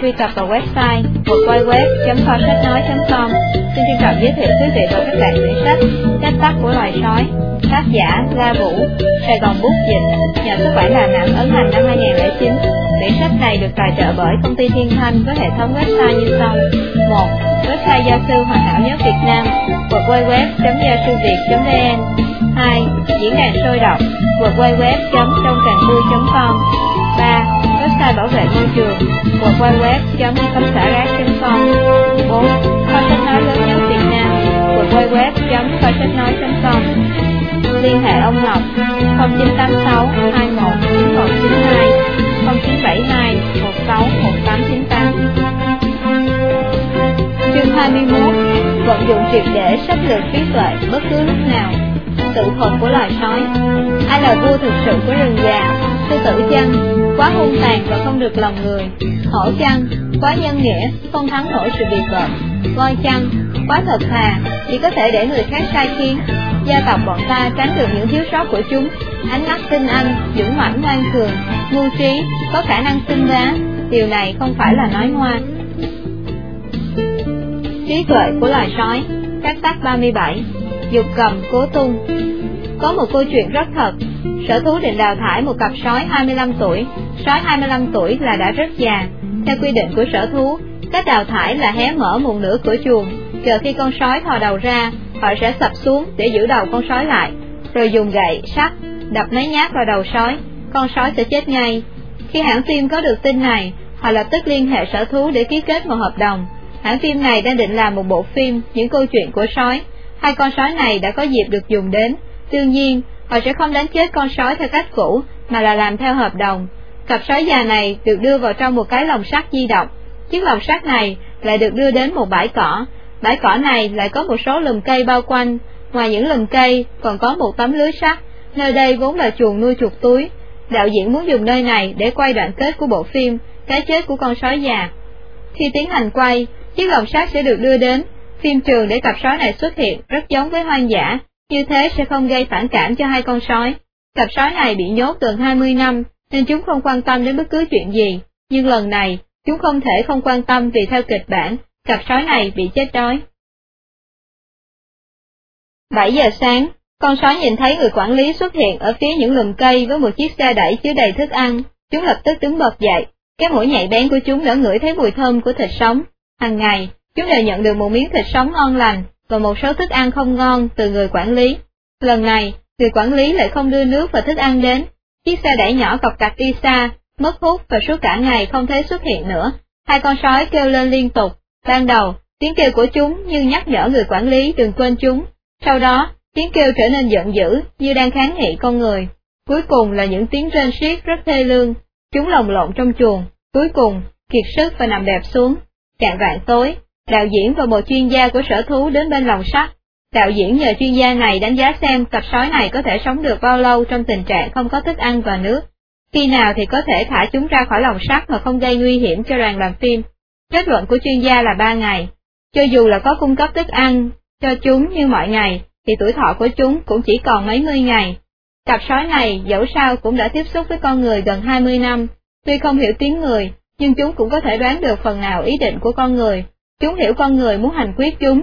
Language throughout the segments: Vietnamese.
truy cập vào website www.kho-sách-nói.com. Xin trân trọng giới thiệu quý vị và các bạn quyển sách Cách tắc của loài sói, tác giả La Vũ, Sài Gòn Bút Dịch, nhà xuất bản Đà Nẵng ấn hành năm 2009. Quyển sách này được tài trợ bởi công ty Thiên Thanh với hệ thống website như sau: 1. Website gia sư hoàn hảo nhất Việt Nam, www.gia-sư-việt.vn 2. Diễn đàn sôi động, www.trongcànvui.com 3 website bảo vệ môi trường www.cấm-xả-rác.com 4. Kho sách nói lớn nhất Việt Nam www.kho-sách-nói.com Liên hệ ông Ngọc 0986 21 9192 0972 16 1898 Chương 21 Vận dụng triệt để sách lược trí tuệ bất cứ lúc nào. Tự thuần của loài sói. Ai là vua thực sự của rừng già? Sư tử chăng? Quá hung tàn và không được lòng người. Hổ chăng? Quá nhân nghĩa Không thắng nổi sự biệt bợm Voi chăng? Quá thật thà Chỉ có thể để người khác sai khiến. Gia tộc bọn ta tránh được những thiếu sót của chúng. Ánh mắt tinh anh Dũng mãnh ngoan cường Ngu trí Có khả năng sinh ra, Điều này không phải là nói ngoa Trí tuệ của loài sói Các tác 37 Dục cầm cố tung. Có một câu chuyện rất thật. Sở thú định đào thải một cặp sói 25 tuổi. Sói 25 tuổi là đã rất già. Theo quy định của sở thú Cách đào thải là hé mở một nửa cửa chuồng. Chờ khi con sói thò đầu ra Họ sẽ sập xuống để giữ đầu con sói lại. Rồi dùng gậy, sắt Đập mấy nhát vào đầu sói. Con sói sẽ chết ngay. Khi hãng phim có được tin này Họ lập tức liên hệ sở thú để ký kết một hợp đồng. Hãng phim này đang định làm một bộ phim Những câu chuyện của sói. Hai con sói này đã có dịp được dùng đến. Đương nhiên, họ sẽ không đánh chết con sói theo cách cũ, mà là làm theo hợp đồng. Cặp sói già này được đưa vào trong một cái lồng sắt di động. Chiếc lồng sắt này lại được đưa đến một bãi cỏ. Bãi cỏ này lại có một số lùm cây bao quanh. Ngoài những lùm cây, còn có một tấm lưới sắt. Nơi đây vốn là chuồng nuôi chuột túi. Đạo diễn muốn dùng nơi này để quay đoạn kết của bộ phim Cái chết của con sói già. Khi tiến hành quay, chiếc lồng sắt sẽ được đưa đến phim trường để cặp sói này xuất hiện rất giống với hoang dã, như thế sẽ không gây phản cảm cho hai con sói. Cặp sói này bị nhốt gần 20 năm, nên chúng không quan tâm đến bất cứ chuyện gì, nhưng lần này, chúng không thể không quan tâm vì theo kịch bản, cặp sói này bị chết đói. 7 giờ sáng, con sói nhìn thấy người quản lý xuất hiện ở phía những lùm cây với một chiếc xe đẩy chứa đầy thức ăn, chúng lập tức đứng bật dậy, cái mũi nhạy bén của chúng đã ngửi thấy mùi thơm của thịt sống. Hàng ngày, chúng đều nhận được một miếng thịt sống ngon lành, và một số thức ăn không ngon từ người quản lý. Lần này, người quản lý lại không đưa nước và thức ăn đến. Chiếc xe đẩy nhỏ cọc cạch đi xa, mất hút và suốt cả ngày không thấy xuất hiện nữa. Hai con sói kêu lên liên tục. Ban đầu, tiếng kêu của chúng như nhắc nhở người quản lý đừng quên chúng. Sau đó, tiếng kêu trở nên giận dữ như đang kháng nghị con người. Cuối cùng là những tiếng rên xiết rất thê lương. Chúng lồng lộn trong chuồng. Cuối cùng, kiệt sức và nằm đẹp xuống. Trạng vạn tối, đạo diễn và một chuyên gia của sở thú đến bên lòng sắt. Đạo diễn nhờ chuyên gia này đánh giá xem cặp sói này có thể sống được bao lâu trong tình trạng không có thức ăn và nước. Khi nào thì có thể thả chúng ra khỏi lòng sắt mà không gây nguy hiểm cho đoàn làm phim. Kết luận của chuyên gia là 3 ngày. Cho dù là có cung cấp thức ăn cho chúng như mọi ngày, thì tuổi thọ của chúng cũng chỉ còn mấy mươi ngày. Cặp sói này dẫu sao cũng đã tiếp xúc với con người gần 20 năm, tuy không hiểu tiếng người, nhưng chúng cũng có thể đoán được phần nào ý định của con người, Chúng hiểu con người muốn hành quyết chúng.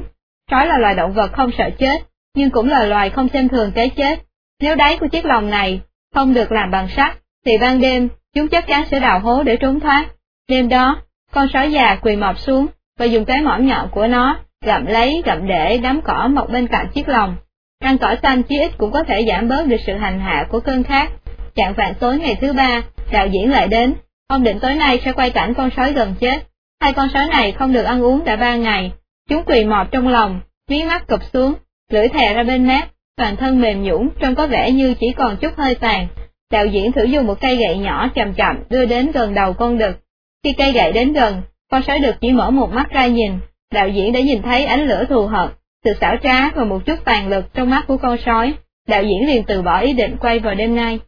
chó là loài động vật không sợ chết, nhưng cũng là loài không xem thường cái chết. Nếu đáy của chiếc lồng này không được làm bằng sắt, thì ban đêm chúng chắc chắn sẽ đào hố để trốn thoát. Đêm đó, con sói già quỳ mọp xuống và dùng cái mỏm nhọn của nó gặm lấy gặm để đám cỏ mọc bên cạnh chiếc lồng. Ăn cỏ xanh chí ít cũng có thể giảm bớt được sự hành hạ của cơn khát. Trạng vạn tối ngày thứ ba, đạo diễn lại đến, ông định tối nay sẽ quay cảnh con sói gần chết. Hai con sói này không được ăn uống đã ba ngày, chúng quỳ mọp trong lòng, mí mắt cụp xuống, lưỡi thè ra bên mép, toàn thân mềm nhũn trông có vẻ như chỉ còn chút hơi tàn. Đạo diễn thử dùng một cây gậy nhỏ chậm chậm đưa đến gần đầu con đực. Khi cây gậy đến gần, con sói đực chỉ mở một mắt ra nhìn, đạo diễn đã nhìn thấy ánh lửa thù hận, sự xảo trá và một chút tàn lực trong mắt của con sói. Đạo diễn liền từ bỏ ý định quay vào đêm nay.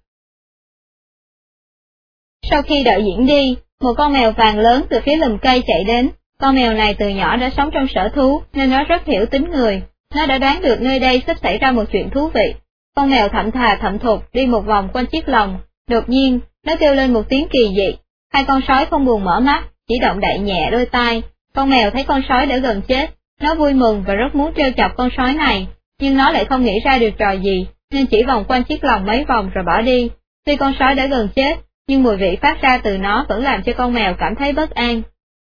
Sau khi đạo diễn đi, một con mèo vàng lớn từ phía lùm cây chạy đến, con mèo này từ nhỏ đã sống trong sở thú nên nó rất hiểu tính người, nó đã đoán được nơi đây sắp xảy ra một chuyện thú vị. Con mèo thậm thà thậm thục đi một vòng quanh chiếc lồng, đột nhiên, nó kêu lên một tiếng kỳ dị, Hai con sói không buồn mở mắt, chỉ động đậy nhẹ đôi tai. Con mèo thấy con sói đã gần chết, nó vui mừng và rất muốn trêu chọc con sói này, nhưng nó lại không nghĩ ra được trò gì, nên chỉ vòng quanh chiếc lồng mấy vòng rồi bỏ đi. Tuy con sói đã gần chết, nhưng mùi vị phát ra từ nó vẫn làm cho con mèo cảm thấy bất an.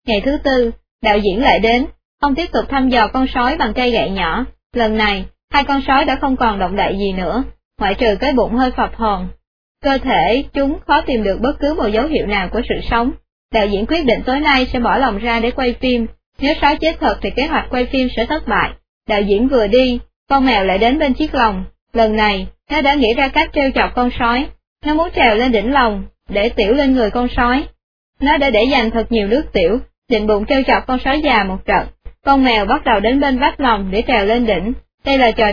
Ngày thứ tư, đạo diễn lại đến, ông tiếp tục thăm dò con sói bằng cây gậy nhỏ. Lần này, hai con sói đã không còn động đậy gì nữa, ngoại trừ cái bụng hơi phập hồn. Cơ thể chúng khó tìm được bất cứ một dấu hiệu nào của sự sống. Đạo diễn quyết định tối nay sẽ bỏ lòng ra để quay phim, nếu sói chết thật thì kế hoạch quay phim sẽ thất bại. Đạo diễn vừa đi, con mèo lại đến bên chiếc lồng, lần này, nó đã nghĩ ra cách trêu chọc con sói, nó muốn trèo lên đỉnh lồng, để tiểu lên người con sói. Nó đã để dành thật nhiều nước tiểu, định bụng trêu chọc con sói già một trận. Con mèo bắt đầu đến bên vách lòng để trèo lên đỉnh, đây là trò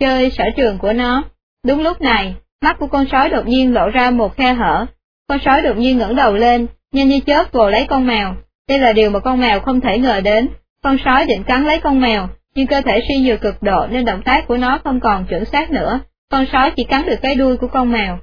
chơi sở trường của nó. Đúng lúc này, mắt của con sói đột nhiên lộ ra một khe hở, con sói đột nhiên ngẩng đầu lên, nhanh như chớp vồ lấy con mèo. Đây là điều mà con mèo không thể ngờ đến, con sói định cắn lấy con mèo, nhưng cơ thể suy nhược cực độ nên động tác của nó không còn chuẩn xác nữa, con sói chỉ cắn được cái đuôi của con mèo.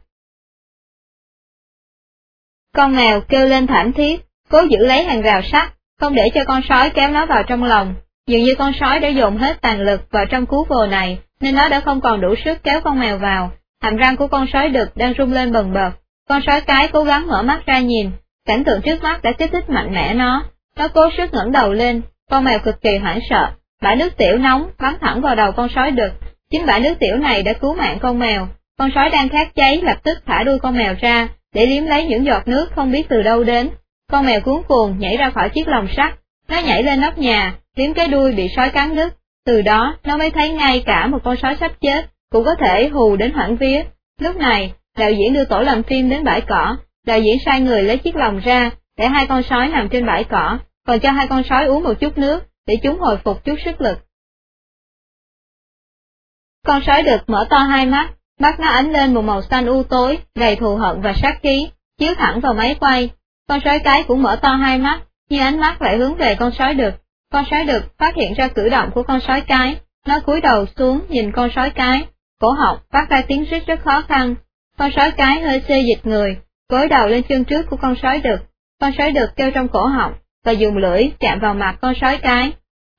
Con mèo kêu lên thảm thiết, cố giữ lấy hàng rào sắt, không để cho con sói kéo nó vào trong lòng. Dường như con sói đã dồn hết tàn lực vào trong cú vồ này, nên nó đã không còn đủ sức kéo con mèo vào. Hàm răng của con sói đực đang rung lên bần bật. Con sói cái cố gắng mở mắt ra nhìn, cảnh tượng trước mắt đã kích thích mạnh mẽ nó. Nó cố sức ngẩng đầu lên, con mèo cực kỳ hoảng sợ, bãi nước tiểu nóng bắn thẳng vào đầu con sói đực. Chính bãi nước tiểu này đã cứu mạng con mèo. Con sói đang khát cháy lập tức thả đuôi con mèo ra, để liếm lấy những giọt nước không biết từ đâu đến. Con mèo cuốn cuồng nhảy ra khỏi chiếc lồng sắt, nó nhảy lên nóc nhà, liếm cái đuôi bị sói cắn đứt. Từ đó, nó mới thấy ngay cả một con sói sắp chết, cũng có thể hù đến hoảng vía. Lúc này, đạo diễn đưa tổ làm phim đến bãi cỏ, đạo diễn sai người lấy chiếc lồng ra, để hai con sói nằm trên bãi cỏ, còn cho hai con sói uống một chút nước, để chúng hồi phục chút sức lực. Con sói đực mở to hai mắt, mắt nó ánh lên một màu xanh u tối, đầy thù hận và sát khí, chiếu thẳng vào máy quay. Con sói cái cũng mở to hai mắt, nhưng ánh mắt lại hướng về con sói đực. Con sói đực phát hiện ra cử động của con sói cái, nó cúi đầu xuống nhìn con sói cái, cổ họng phát ra tiếng rít rất khó khăn. Con sói cái hơi xê dịch người, gối đầu lên chân trước của con sói đực. Con sói đực kêu trong cổ họng và dùng lưỡi chạm vào mặt con sói cái.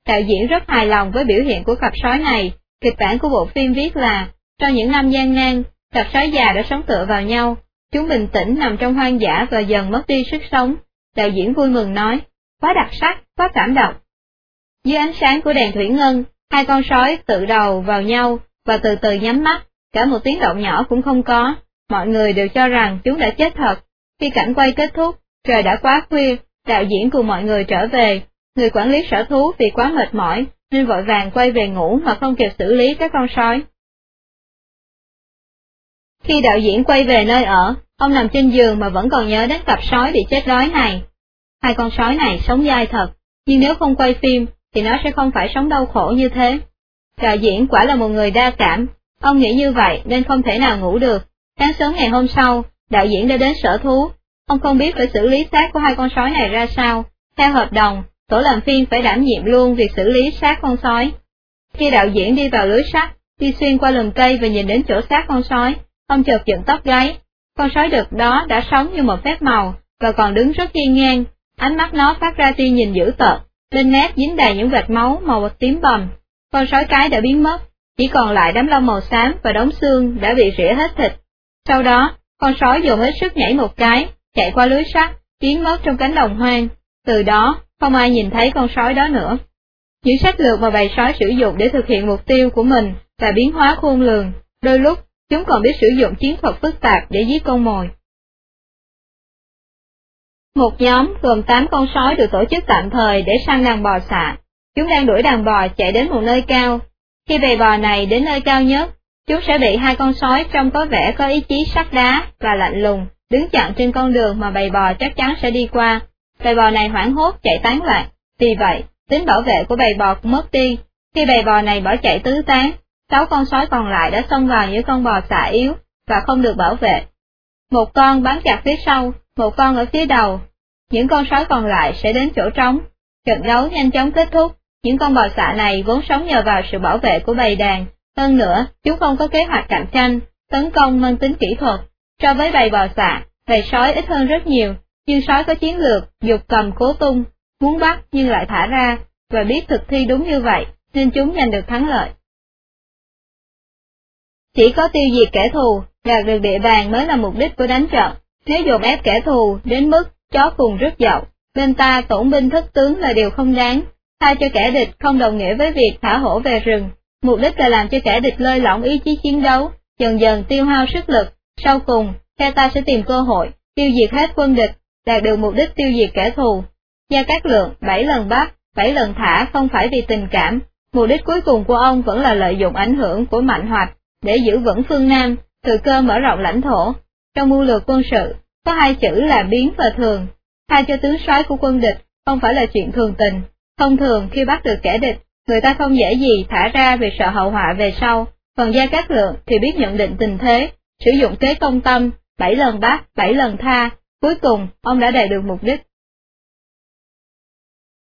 Đạo diễn rất hài lòng với biểu hiện của cặp sói này, kịch bản của bộ phim viết là, trong những năm gian nan, cặp sói già đã sống tựa vào nhau, chúng bình tĩnh nằm trong hoang dã và dần mất đi sức sống. Đạo diễn vui mừng nói, quá đặc sắc, quá cảm động. Dưới ánh sáng của đèn thủy ngân, hai con sói tự đầu vào nhau và từ từ nhắm mắt, cả một tiếng động nhỏ cũng không có. Mọi người đều cho rằng chúng đã chết thật. Khi cảnh quay kết thúc, trời đã quá khuya, đạo diễn cùng mọi người trở về. Người quản lý sở thú vì quá mệt mỏi, nên vội vàng quay về ngủ mà không kịp xử lý các con sói. Khi đạo diễn quay về nơi ở, ông nằm trên giường mà vẫn còn nhớ đến cặp sói bị chết đói này. Hai con sói này sống dai thật, nhưng nếu không quay phim, thì nó sẽ không phải sống đau khổ như thế. Đạo diễn quả là một người đa cảm, ông nghĩ như vậy nên không thể nào ngủ được. Sáng sớm ngày hôm sau, đạo diễn đã đến sở thú. Ông không biết phải xử lý xác của hai con sói này ra sao. Theo hợp đồng, tổ làm phim phải đảm nhiệm luôn việc xử lý xác con sói. Khi đạo diễn đi vào lưới sắt, đi xuyên qua lùm cây và nhìn đến chỗ xác con sói, ông chợt dựng tóc gáy. Con sói đực đó đã sống như một phép màu, và còn đứng rất hiên ngang, ánh mắt nó phát ra tia nhìn dữ tợn, lên nét dính đầy những vệt máu màu tím bầm. Con sói cái đã biến mất, chỉ còn lại đám lông màu xám và đống xương đã bị rỉa hết thịt. Sau đó, con sói dùng hết sức nhảy một cái, chạy qua lưới sắt, biến mất trong cánh đồng hoang. Từ đó, không ai nhìn thấy con sói đó nữa. Những sách lược mà bầy sói sử dụng để thực hiện mục tiêu của mình là biến hóa khôn lường, đôi lúc chúng còn biết sử dụng chiến thuật phức tạp để giết con mồi. Một nhóm gồm 8 con sói được tổ chức tạm thời để săn đàn bò xạ. Chúng đang đuổi đàn bò chạy đến một nơi cao. Khi bầy bò này đến nơi cao nhất, chúng sẽ bị hai con sói trông có vẻ có ý chí sắt đá và lạnh lùng, đứng chặn trên con đường mà bầy bò chắc chắn sẽ đi qua. Bầy bò này hoảng hốt chạy tán loạn, vì vậy, tính bảo vệ của bầy bò cũng mất đi. Khi bầy bò này bỏ chạy tứ tán, sáu con sói còn lại đã xông vào những con bò xả yếu và không được bảo vệ. Một con bám chặt phía sau, một con ở phía đầu. Những con sói còn lại sẽ đến chỗ trống. Trận đấu nhanh chóng kết thúc, những con bò xạ này vốn sống nhờ vào sự bảo vệ của bầy đàn. Hơn nữa, chúng không có kế hoạch cạnh tranh, tấn công mang tính kỹ thuật. So với bầy bò xạ, bầy sói ít hơn rất nhiều, nhưng sói có chiến lược, dục cầm cố tung, muốn bắt nhưng lại thả ra, và biết thực thi đúng như vậy, nên chúng giành được thắng lợi. Chỉ có tiêu diệt kẻ thù, đạt được địa bàn mới là mục đích của đánh trận, nếu dồn ép kẻ thù đến mức chó cùng rứt dậu, bên ta tổn binh thất tướng là điều không đáng, tha cho kẻ địch không đồng nghĩa với việc thả hổ về rừng, mục đích là làm cho kẻ địch lơi lỏng ý chí chiến đấu, dần dần tiêu hao sức lực, sau cùng, phe ta sẽ tìm cơ hội, tiêu diệt hết quân địch, đạt được mục đích tiêu diệt kẻ thù. Gia Cát Lượng bảy lần bắt, bảy lần thả không phải vì tình cảm, mục đích cuối cùng của ông vẫn là lợi dụng ảnh hưởng của mạnh hoạch để giữ vững phương Nam, từ cơ mở rộng lãnh thổ. Trong mưu lược quân sự, có hai chữ là biến và thường, tha cho tướng soái của quân địch không phải là chuyện thường tình. Thông thường khi bắt được kẻ địch, người ta không dễ gì thả ra vì sợ hậu họa về sau, còn Gia Cát Lượng thì biết nhận định tình thế, sử dụng kế công tâm, bảy lần bắt, bảy lần tha, cuối cùng ông đã đạt được mục đích.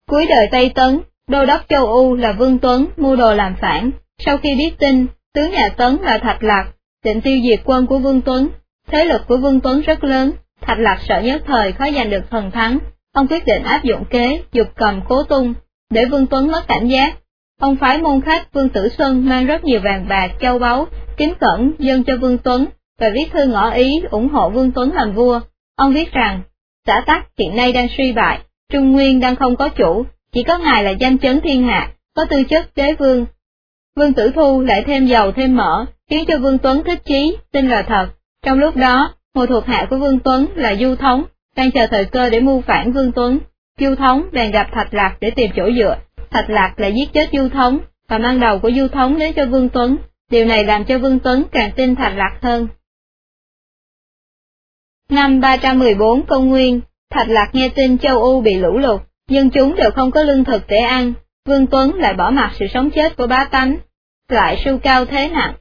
Cuối đời Tây Tấn, đô đốc châu U là Vương Tuấn mua đồ làm phản, sau khi biết tin, tướng nhà Tấn là Thạch Lạc, định tiêu diệt quân của Vương Tuấn, thế lực của Vương Tuấn rất lớn, Thạch Lạc sợ nhất thời khó giành được thần thắng, ông quyết định áp dụng kế, dục cầm cố tung, để Vương Tuấn mất cảnh giác. Ông phái môn khách Vương Tử Xuân mang rất nhiều vàng bạc, châu báu, kính cẩn dâng cho Vương Tuấn, và viết thư ngỏ ý ủng hộ Vương Tuấn làm vua. Ông viết rằng, xã tắc hiện nay đang suy bại, Trung Nguyên đang không có chủ, chỉ có ngài là danh chấn thiên hạ, có tư chất đế vương. Vương Tử Thu lại thêm dầu thêm mỡ, khiến cho Vương Tuấn thích chí, tin là thật. Trong lúc đó, một thuộc hạ của Vương Tuấn là Du Thống, đang chờ thời cơ để mưu phản Vương Tuấn. Du Thống bèn gặp Thạch Lạc để tìm chỗ dựa, Thạch Lạc lại giết chết Du Thống, và mang đầu của Du Thống đến cho Vương Tuấn, điều này làm cho Vương Tuấn càng tin Thạch Lạc hơn. Năm 314 công nguyên, Thạch Lạc nghe tin châu U bị lũ lụt, dân chúng đều không có lương thực để ăn, Vương Tuấn lại bỏ mặt sự sống chết của bá tánh, lại sưu cao thế nặng,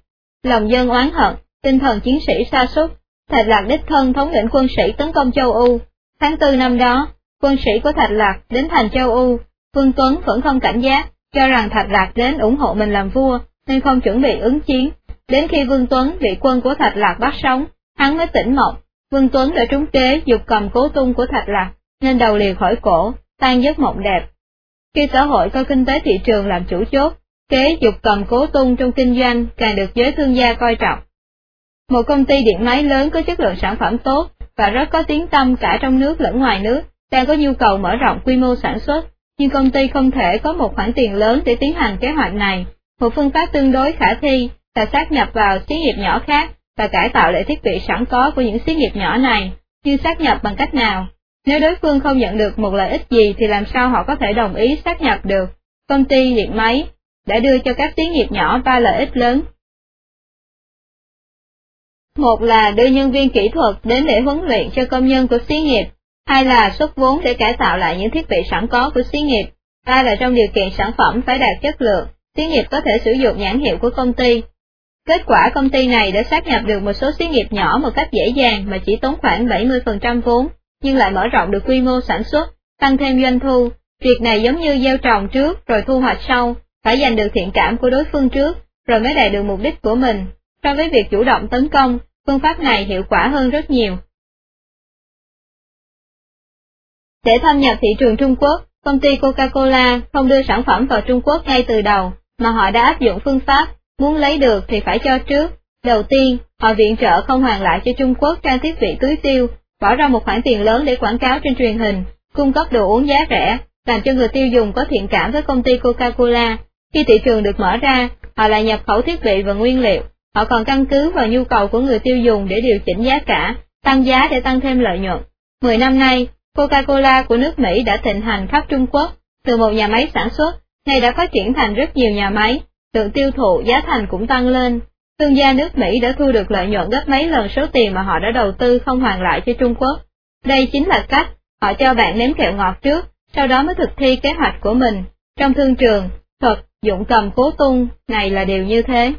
lòng dân oán hận, tinh thần chiến sĩ sa sút Thạch Lạc đích thân thống lĩnh quân sĩ tấn công châu U. Tháng tư năm đó, quân sĩ của Thạch Lạc đến thành châu U, Vương Tuấn vẫn không cảnh giác, cho rằng Thạch Lạc đến ủng hộ mình làm vua, nên không chuẩn bị ứng chiến. Đến khi Vương Tuấn bị quân của Thạch Lạc bắt sống, hắn mới tỉnh mộng, Vương Tuấn đã trúng kế dục cầm cố tung của Thạch Lạc, nên đầu lìa khỏi cổ, tan giấc mộng đẹp. Khi xã hội coi kinh tế thị trường làm chủ chốt, kế dục cầm cố tung trong kinh doanh càng được giới thương gia coi trọng. Một công ty điện máy lớn có chất lượng sản phẩm tốt và rất có tiếng tâm cả trong nước lẫn ngoài nước, đang có nhu cầu mở rộng quy mô sản xuất, nhưng công ty không thể có một khoản tiền lớn để tiến hành kế hoạch này. Một phương pháp tương đối khả thi là sát nhập vào xí nghiệp nhỏ khác và cải tạo lại thiết bị sẵn có của những xí nghiệp nhỏ này, như sát nhập bằng cách nào. Nếu đối phương không nhận được một lợi ích gì thì làm sao họ có thể đồng ý sát nhập được. Công ty điện máy đã đưa cho các xí nghiệp nhỏ ba lợi ích lớn. Một là đưa nhân viên kỹ thuật đến để huấn luyện cho công nhân của xí nghiệp, hai là xuất vốn để cải tạo lại những thiết bị sẵn có của xí nghiệp, ba là trong điều kiện sản phẩm phải đạt chất lượng, xí nghiệp có thể sử dụng nhãn hiệu của công ty. Kết quả công ty này đã sát nhập được một số xí nghiệp nhỏ một cách dễ dàng mà chỉ tốn khoảng 70% vốn, nhưng lại mở rộng được quy mô sản xuất, tăng thêm doanh thu. Việc này giống như gieo trồng trước rồi thu hoạch sau, phải giành được thiện cảm của đối phương trước, rồi mới đạt được mục đích của mình. So với việc chủ động tấn công, phương pháp này hiệu quả hơn rất nhiều. Để thâm nhập thị trường Trung Quốc, công ty Coca-Cola không đưa sản phẩm vào Trung Quốc ngay từ đầu, mà họ đã áp dụng phương pháp, muốn lấy được thì phải cho trước. Đầu tiên, họ viện trợ không hoàn lại cho Trung Quốc trang thiết bị tưới tiêu, bỏ ra một khoản tiền lớn để quảng cáo trên truyền hình, cung cấp đồ uống giá rẻ, làm cho người tiêu dùng có thiện cảm với công ty Coca-Cola. Khi thị trường được mở ra, họ lại nhập khẩu thiết bị và nguyên liệu, Họ còn căn cứ vào nhu cầu của người tiêu dùng để điều chỉnh giá cả, tăng giá để tăng thêm lợi nhuận. Mười năm nay, Coca-Cola của nước Mỹ đã thịnh hành khắp Trung Quốc, từ một nhà máy sản xuất, nay đã phát triển thành rất nhiều nhà máy, lượng tiêu thụ giá thành cũng tăng lên. Thương gia nước Mỹ đã thu được lợi nhuận gấp mấy lần số tiền mà họ đã đầu tư không hoàn lại cho Trung Quốc. Đây chính là cách họ cho bạn nếm kẹo ngọt trước, sau đó mới thực thi kế hoạch của mình. Trong thương trường, Thật, dụng cầm cố tung, này là điều như thế.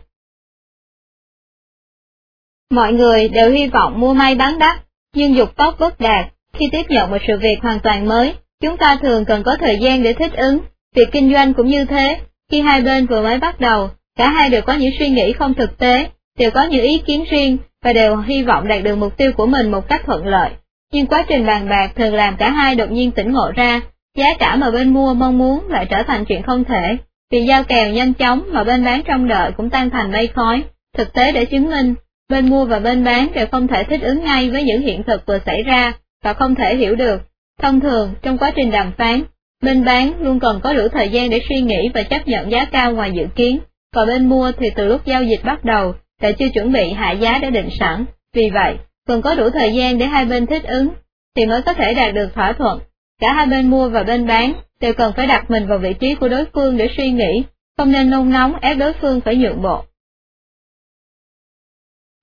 Mọi người đều hy vọng mua may bán đắt, nhưng dục tốc bất đạt, khi tiếp nhận một sự việc hoàn toàn mới, chúng ta thường cần có thời gian để thích ứng, việc kinh doanh cũng như thế, khi hai bên vừa mới bắt đầu, cả hai đều có những suy nghĩ không thực tế, đều có những ý kiến riêng, và đều hy vọng đạt được mục tiêu của mình một cách thuận lợi. nhưng quá trình bàn bạc thường làm cả hai đột nhiên tỉnh ngộ ra, giá cả mà bên mua mong muốn lại trở thành chuyện không thể, vì giao kèo nhanh chóng mà bên bán trong đợi cũng tan thành mây khói, thực tế để chứng minh, bên mua và bên bán đều không thể thích ứng ngay với những hiện thực vừa xảy ra, và không thể hiểu được. Thông thường, trong quá trình đàm phán, bên bán luôn cần có đủ thời gian để suy nghĩ và chấp nhận giá cao ngoài dự kiến, còn bên mua thì từ lúc giao dịch bắt đầu, đã chưa chuẩn bị hạ giá đã định sẵn, vì vậy, cần có đủ thời gian để hai bên thích ứng, thì mới có thể đạt được thỏa thuận. Cả hai bên mua và bên bán đều cần phải đặt mình vào vị trí của đối phương để suy nghĩ, không nên nôn nóng ép đối phương phải nhượng bộ.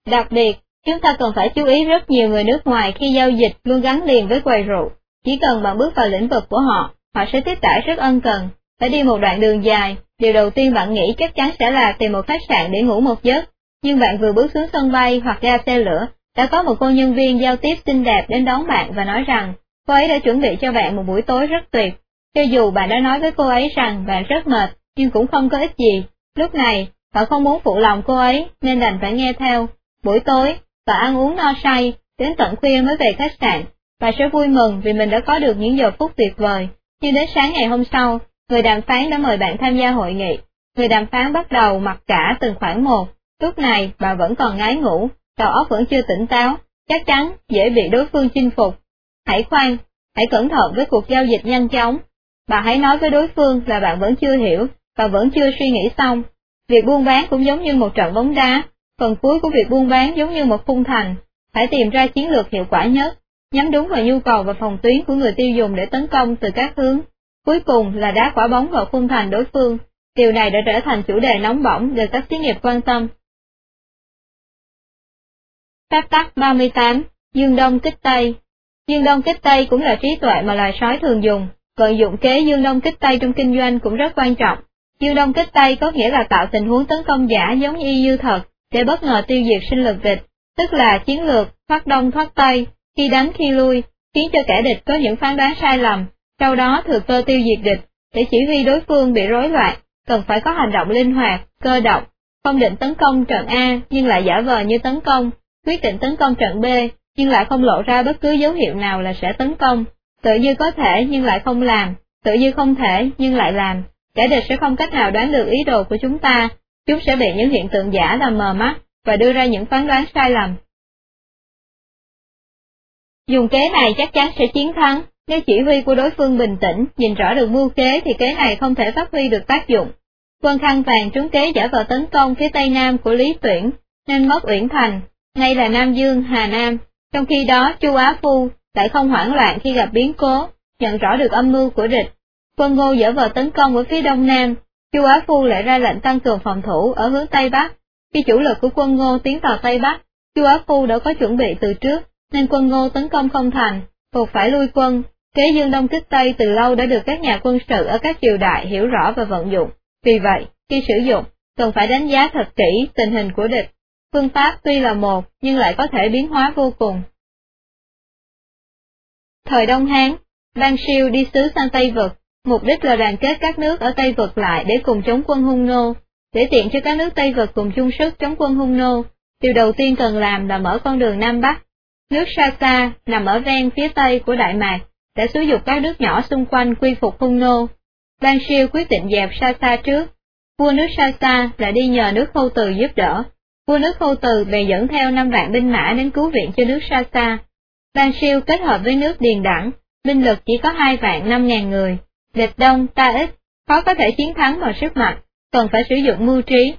Đặc biệt, chúng ta cần phải chú ý rất nhiều người nước ngoài khi giao dịch luôn gắn liền với quầy rượu, chỉ cần bạn bước vào lĩnh vực của họ, họ sẽ tiếp tải rất ân cần, phải đi một đoạn đường dài, điều đầu tiên bạn nghĩ chắc chắn sẽ là tìm một khách sạn để ngủ một giấc, nhưng bạn vừa bước xuống sân bay hoặc ra xe lửa, đã có một cô nhân viên giao tiếp xinh đẹp đến đón bạn và nói rằng, cô ấy đã chuẩn bị cho bạn một buổi tối rất tuyệt. Cho dù bạn đã nói với cô ấy rằng bạn rất mệt, nhưng cũng không có ích gì. Lúc này, bạn không muốn phụ lòng cô ấy, nên đành phải nghe theo. Buổi tối, bạn ăn uống no say, đến tận khuya mới về khách sạn. Bạn sẽ vui mừng vì mình đã có được những giờ phút tuyệt vời. Nhưng đến sáng ngày hôm sau, người đàm phán đã mời bạn tham gia hội nghị. Người đàm phán bắt đầu mặc cả từng khoảng một. Lúc này, bà vẫn còn ngái ngủ, đầu óc vẫn chưa tỉnh táo, chắc chắn dễ bị đối phương chinh phục. Hãy khoan, hãy cẩn thận với cuộc giao dịch nhanh chóng. Bà hãy nói với đối phương là bạn vẫn chưa hiểu, và vẫn chưa suy nghĩ xong. Việc buôn bán cũng giống như một trận bóng đá, phần cuối của việc buôn bán giống như một khung thành, phải tìm ra chiến lược hiệu quả nhất, nhắm đúng vào nhu cầu và phòng tuyến của người tiêu dùng để tấn công từ các hướng. Cuối cùng là đá quả bóng vào khung thành đối phương, điều này đã trở thành chủ đề nóng bỏng được các xí nghiệp quan tâm. Phép tắc 38, Dương Đông Kích Tây Dương Đông Kích Tây cũng là trí tuệ mà loài sói thường dùng, vận dụng kế Dương Đông Kích Tây trong kinh doanh cũng rất quan trọng. Dương Đông Kích Tây có nghĩa là tạo tình huống tấn công giả giống y như thật, để bất ngờ tiêu diệt sinh lực địch, tức là chiến lược, thoát đông thoát tây, khi đánh khi lui, khiến cho kẻ địch có những phán đoán sai lầm, sau đó thừa cơ tiêu diệt địch, để chỉ huy đối phương bị rối loạn, cần phải có hành động linh hoạt, cơ động, không định tấn công trận A nhưng lại giả vờ như tấn công, quyết định tấn công trận B, nhưng lại không lộ ra bất cứ dấu hiệu nào là sẽ tấn công, tự như có thể nhưng lại không làm, tự như không thể nhưng lại làm, kẻ địch sẽ không cách nào đoán được ý đồ của chúng ta, chúng sẽ bị những hiện tượng giả làm mờ mắt, và đưa ra những phán đoán sai lầm. Dùng kế này chắc chắn sẽ chiến thắng, nếu chỉ huy của đối phương bình tĩnh, nhìn rõ được mưu kế thì kế này không thể phát huy được tác dụng. Quân khăn vàng trúng kế giả vờ tấn công phía tây nam của Lý Tuyển, nên mất Uyển Thành, ngay là Nam Dương, Hà Nam, trong khi đó Chu Á Phu lại không hoảng loạn khi gặp biến cố, nhận rõ được âm mưu của địch. Quân Ngô dở vờ tấn công ở phía đông nam, Chu Á Phu lại ra lệnh tăng cường phòng thủ ở hướng Tây Bắc. Khi chủ lực của quân Ngô tiến vào Tây Bắc, Chu Á Phu đã có chuẩn bị từ trước, nên quân Ngô tấn công không thành, buộc phải lui quân. Kế dương đông kích Tây từ lâu đã được các nhà quân sự ở các triều đại hiểu rõ và vận dụng. Vì vậy, khi sử dụng, cần phải đánh giá thật kỹ tình hình của địch Phương pháp tuy là một, nhưng lại có thể biến hóa vô cùng. Thời Đông Hán, Ban Siêu đi sứ sang Tây Vực, mục đích là đoàn kết các nước ở Tây Vực lại để cùng chống quân Hung Nô, để tiện cho các nước Tây Vực cùng chung sức chống quân Hung Nô. Điều đầu tiên cần làm là mở con đường Nam Bắc. Nước Sa nằm ở ven phía Tây của Đại Mạc, đã xúi dục các nước nhỏ xung quanh quy phục Hung Nô. Ban Siêu quyết định dẹp Sa trước. Vua nước Sa lại đi nhờ nước Khâu Từ giúp đỡ, Vua nước Khâu Từ bèn dẫn theo năm vạn binh mã đến cứu viện cho nước Sa Sa. Ban Siêu kết hợp với nước Điền Đẳng, binh lực chỉ có hai vạn năm ngàn người, địch đông ta ít, khó có thể chiến thắng bằng sức mạnh, cần phải sử dụng mưu trí.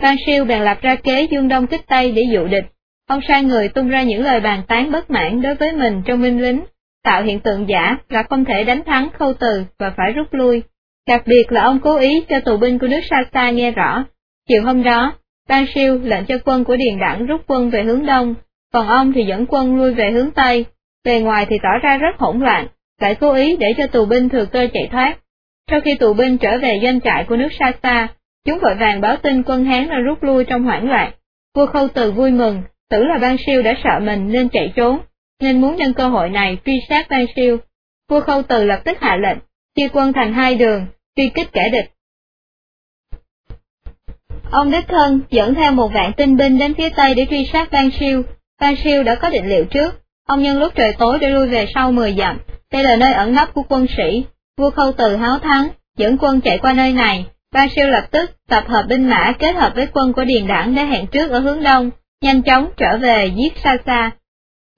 Ban Siêu bèn lập ra kế dương đông kích tây để dụ địch. Ông sai người tung ra những lời bàn tán bất mãn đối với mình trong binh lính, tạo hiện tượng giả là không thể đánh thắng khâu từ và phải rút lui. Đặc biệt là ông cố ý cho tù binh của nước Sa xa nghe rõ. Chiều hôm đó, Ban siêu lệnh cho quân của Điền Đẳng rút quân về hướng đông, còn ông thì dẫn quân lui về hướng tây, bề ngoài thì tỏ ra rất hỗn loạn, lại cố ý để cho tù binh thừa cơ chạy thoát. Sau khi tù binh trở về doanh trại của nước Sa Sa, chúng vội vàng báo tin quân Hán đã rút lui trong hoảng loạn. Vua Khâu Từ vui mừng, tưởng là Ban Siêu đã sợ mình nên chạy trốn, nên muốn nhân cơ hội này truy sát Ban Siêu. Vua Khâu Từ lập tức hạ lệnh, chia quân thành hai đường, truy kích kẻ địch. Ông đích thân dẫn theo một vạn tinh binh đến phía Tây để truy sát Ban Siêu. Ban Siêu đã có định liệu trước, Ông nhân lúc trời tối để lui về sau 10 dặm, đây là nơi ẩn nấp của quân sĩ. Vua Khâu Từ háo thắng, dẫn quân chạy qua nơi này, Ba Siêu lập tức tập hợp binh mã kết hợp với quân của Điền Đảng đã hẹn trước ở hướng đông, nhanh chóng trở về giết Sa Sa.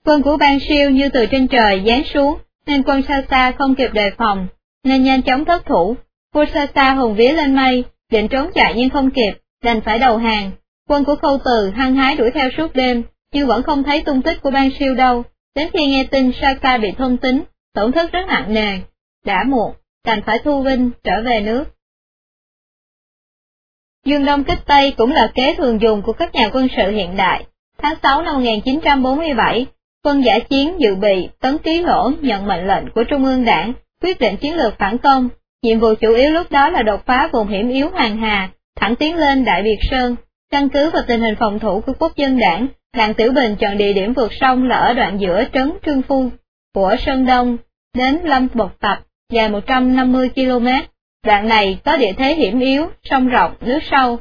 Quân của Ban Siêu như từ trên trời giáng xuống, nên quân Sa Sa không kịp đề phòng, nên nhanh chóng thất thủ. Vua Sa Sa hùng vía lên mây, định trốn chạy nhưng không kịp, đành phải đầu hàng. Quân của Khâu Từ hăng hái đuổi theo suốt đêm, nhưng vẫn không thấy tung tích của Ban Siêu đâu. Đến khi nghe tin Saka bị thông tính, tổn thất rất nặng nề, đã muộn, đành phải thu binh trở về nước. Dương Đông kích Tây cũng là kế thường dùng của các nhà quân sự hiện đại. Tháng 6 năm 1947, quân giả chiến dự bị Tấn Ký Lỗ nhận mệnh lệnh của Trung ương Đảng, quyết định chiến lược phản công. Nhiệm vụ chủ yếu lúc đó là đột phá vùng hiểm yếu Hoàng Hà, thẳng tiến lên Đại Việt Sơn. Căn cứ vào tình hình phòng thủ của quốc dân đảng, Đặng Tiểu Bình chọn địa điểm vượt sông là ở đoạn giữa trấn Trương Phu của Sơn Đông đến Lâm Bột Tập, dài 150 km. Đoạn này có địa thế hiểm yếu, sông rộng, nước sâu.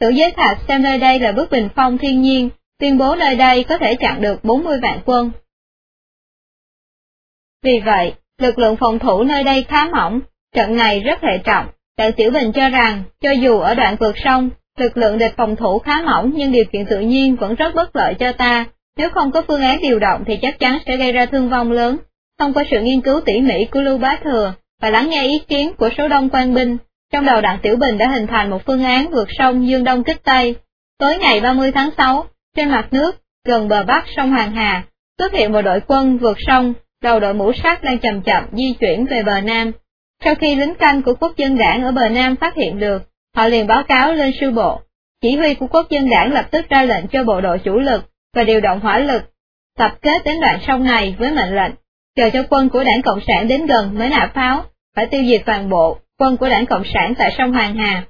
Tử giới thạch xem nơi đây là bức bình phong thiên nhiên, tuyên bố nơi đây có thể chặn được 40 vạn quân. Vì vậy, lực lượng phòng thủ nơi đây khá mỏng, trận này rất hệ trọng. Đặng Tiểu Bình cho rằng, cho dù ở đoạn vượt sông, lực lượng địch phòng thủ khá mỏng nhưng điều kiện tự nhiên vẫn rất bất lợi cho ta, nếu không có phương án điều động thì chắc chắn sẽ gây ra thương vong lớn. Thông qua sự nghiên cứu tỉ mỉ của Lưu Bá Thừa và lắng nghe ý kiến của số đông quan binh, trong đầu Đặng Tiểu Bình đã hình thành một phương án vượt sông Dương Đông kích Tây. Tối ngày 30 tháng 6, trên mặt nước, gần bờ bắc sông Hoàng Hà, xuất hiện một đội quân vượt sông, đầu đội mũ sắt đang chậm chậm di chuyển về bờ Nam. Sau khi lính canh của quốc dân đảng ở bờ Nam phát hiện được, họ liền báo cáo lên sư bộ. Chỉ huy của quốc dân đảng lập tức ra lệnh cho bộ đội chủ lực và điều động hỏa lực, tập kết đến đoạn sông này với mệnh lệnh, chờ cho quân của đảng Cộng sản đến gần mới nạp pháo, phải tiêu diệt toàn bộ quân của đảng Cộng sản tại sông Hoàng Hà.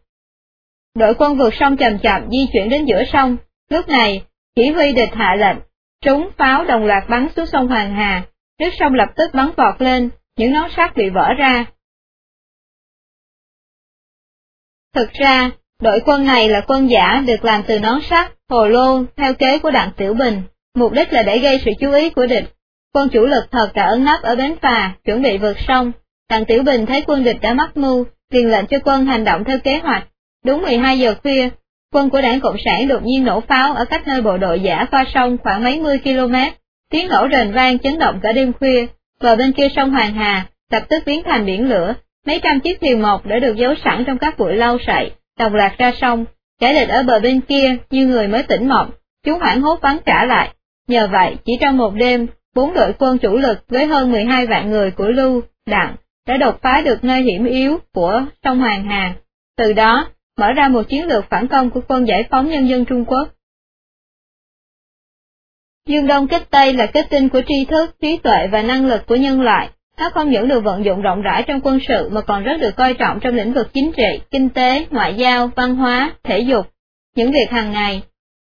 Đội quân vượt sông chậm chậm di chuyển đến giữa sông, lúc này, chỉ huy địch hạ lệnh, trúng pháo đồng loạt bắn xuống sông Hoàng Hà, nước sông lập tức bắn vọt lên, những nón sắt bị vỡ ra. Thực ra, đội quân này là quân giả được làm từ nón sắt, hồ lô, theo kế của Đặng Tiểu Bình, mục đích là để gây sự chú ý của địch. Quân chủ lực thật đã ấn nắp ở bến phà, chuẩn bị vượt sông. Đặng Tiểu Bình thấy quân địch đã mắc mưu, liền lệnh cho quân hành động theo kế hoạch. Đúng 12 giờ khuya, quân của đảng Cộng sản đột nhiên nổ pháo ở cách nơi bộ đội giả qua sông khoảng mấy mươi km. Tiếng nổ rền vang chấn động cả đêm khuya, bờ bên kia sông Hoàng Hà, lập tức biến thành biển lửa, mấy trăm chiếc thuyền mộc đã được giấu sẵn trong các bụi lau sậy, đồng loạt ra sông, kẻ địch ở bờ bên kia như người mới tỉnh mộng, chúng hoảng hốt bắn trả lại. Nhờ vậy, chỉ trong một đêm, bốn đội quân chủ lực với hơn 12 vạn người của Lưu, Đặng, đã đột phá được nơi hiểm yếu của sông Hoàng Hà. Từ đó, mở ra một chiến lược phản công của quân giải phóng nhân dân Trung Quốc. Dương Đông kích Tây là kết tinh của tri thức, trí tuệ và năng lực của nhân loại. Nó không những được vận dụng rộng rãi trong quân sự mà còn rất được coi trọng trong lĩnh vực chính trị, kinh tế, ngoại giao, văn hóa, thể dục, những việc hàng ngày.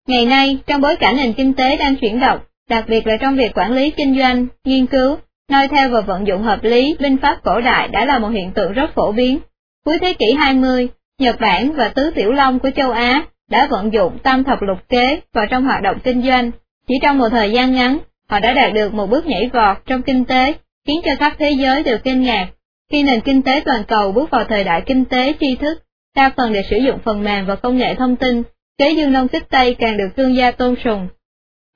Ngày nay, trong bối cảnh nền kinh tế đang chuyển động, đặc biệt là trong việc quản lý kinh doanh, nghiên cứu, noi theo và vận dụng hợp lý binh pháp cổ đại đã là một hiện tượng rất phổ biến. Cuối thế kỷ 20, Nhật Bản và Tứ Tiểu Long của châu Á đã vận dụng tam thập lục kế vào trong hoạt động kinh doanh. Chỉ trong một thời gian ngắn, họ đã đạt được một bước nhảy vọt trong kinh tế, khiến cho khắp thế giới đều kinh ngạc. Khi nền kinh tế toàn cầu bước vào thời đại kinh tế tri thức, đa phần để sử dụng phần mềm và công nghệ thông tin, kế dương nông kích Tây càng được thương gia tôn sùng.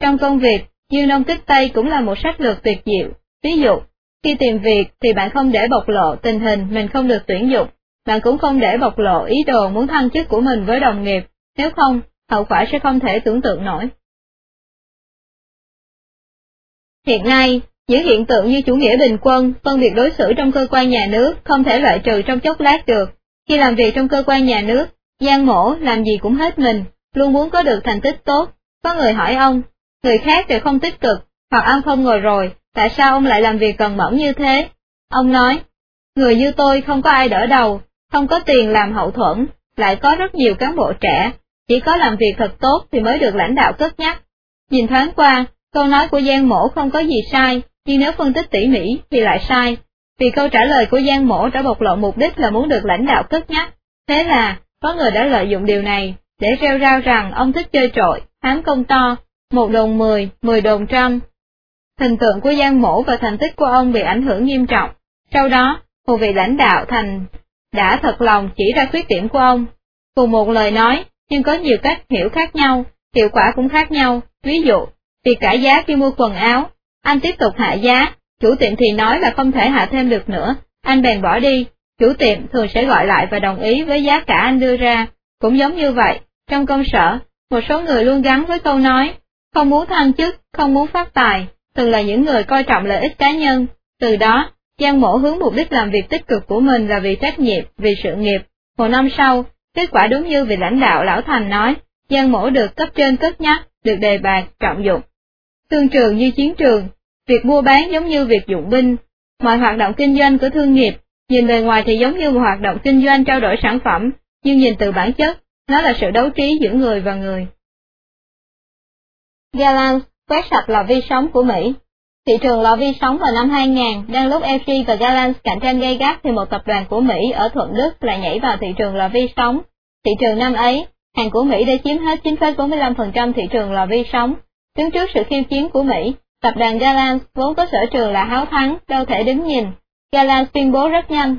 Trong công việc, dương nông kích Tây cũng là một sách lược tuyệt diệu. Ví dụ, khi tìm việc thì bạn không để bộc lộ tình hình mình không được tuyển dụng, bạn cũng không để bộc lộ ý đồ muốn thăng chức của mình với đồng nghiệp, nếu không, hậu quả sẽ không thể tưởng tượng nổi. Hiện nay, những hiện tượng như chủ nghĩa bình quân, phân biệt đối xử trong cơ quan nhà nước không thể loại trừ trong chốc lát được. Khi làm việc trong cơ quan nhà nước, Giang Mổ làm gì cũng hết mình, luôn muốn có được thành tích tốt. Có người hỏi ông, người khác đều không tích cực, hoặc ông không ngồi rồi, tại sao ông lại làm việc cần mẫn như thế? Ông nói, người như tôi không có ai đỡ đầu, không có tiền làm hậu thuẫn, lại có rất nhiều cán bộ trẻ, chỉ có làm việc thật tốt thì mới được lãnh đạo cất nhắc. Nhìn thoáng qua, câu nói của Giang Mổ không có gì sai, nhưng nếu phân tích tỉ mỉ thì lại sai, vì câu trả lời của Giang Mổ đã bộc lộ mục đích là muốn được lãnh đạo cất nhắc. Thế là, có người đã lợi dụng điều này, để rêu rao rằng ông thích chơi trội, hám công to, một đồng mười, mười đồng trăm. Hình tượng của Giang Mổ và thành tích của ông bị ảnh hưởng nghiêm trọng. Sau đó, một vị lãnh đạo thành đã thật lòng chỉ ra khuyết điểm của ông. Cùng một lời nói, nhưng có nhiều cách hiểu khác nhau, hiệu quả cũng khác nhau. Ví dụ, việc trả giá khi mua quần áo, anh tiếp tục hạ giá, chủ tiệm thì nói là không thể hạ thêm được nữa, anh bèn bỏ đi, chủ tiệm thường sẽ gọi lại và đồng ý với giá cả anh đưa ra. Cũng giống như vậy, trong công sở, một số người luôn gắn với câu nói, không muốn thăng chức, không muốn phát tài, thường là những người coi trọng lợi ích cá nhân. Từ đó, Giang Mổ hướng mục đích làm việc tích cực của mình là vì trách nhiệm, vì sự nghiệp. Một năm sau, kết quả đúng như vị lãnh đạo Lão Thành nói, Giang Mổ được cấp trên cất nhắc, được đề bạc, trọng dụng. Thương trường như chiến trường, việc mua bán giống như việc dụng binh, mọi hoạt động kinh doanh của thương nghiệp, nhìn bề ngoài thì giống như một hoạt động kinh doanh trao đổi sản phẩm, nhưng nhìn từ bản chất, nó là sự đấu trí giữa người và người. Gallant quét sạch lò vi sóng của Mỹ Thị trường lò vi sóng vào năm 2000, đang lúc LG và Gallant cạnh tranh gay gắt thì một tập đoàn của Mỹ ở Thuận Đức lại nhảy vào thị trường lò vi sóng. Thị trường năm ấy, hàng của Mỹ đã chiếm hết 9,45% thị trường lò vi sóng. Đứng trước sự khiêu chiến của Mỹ, tập đoàn Gallant vốn có sở trường là háo thắng, đâu thể đứng nhìn. Gallant tuyên bố rất nhanh.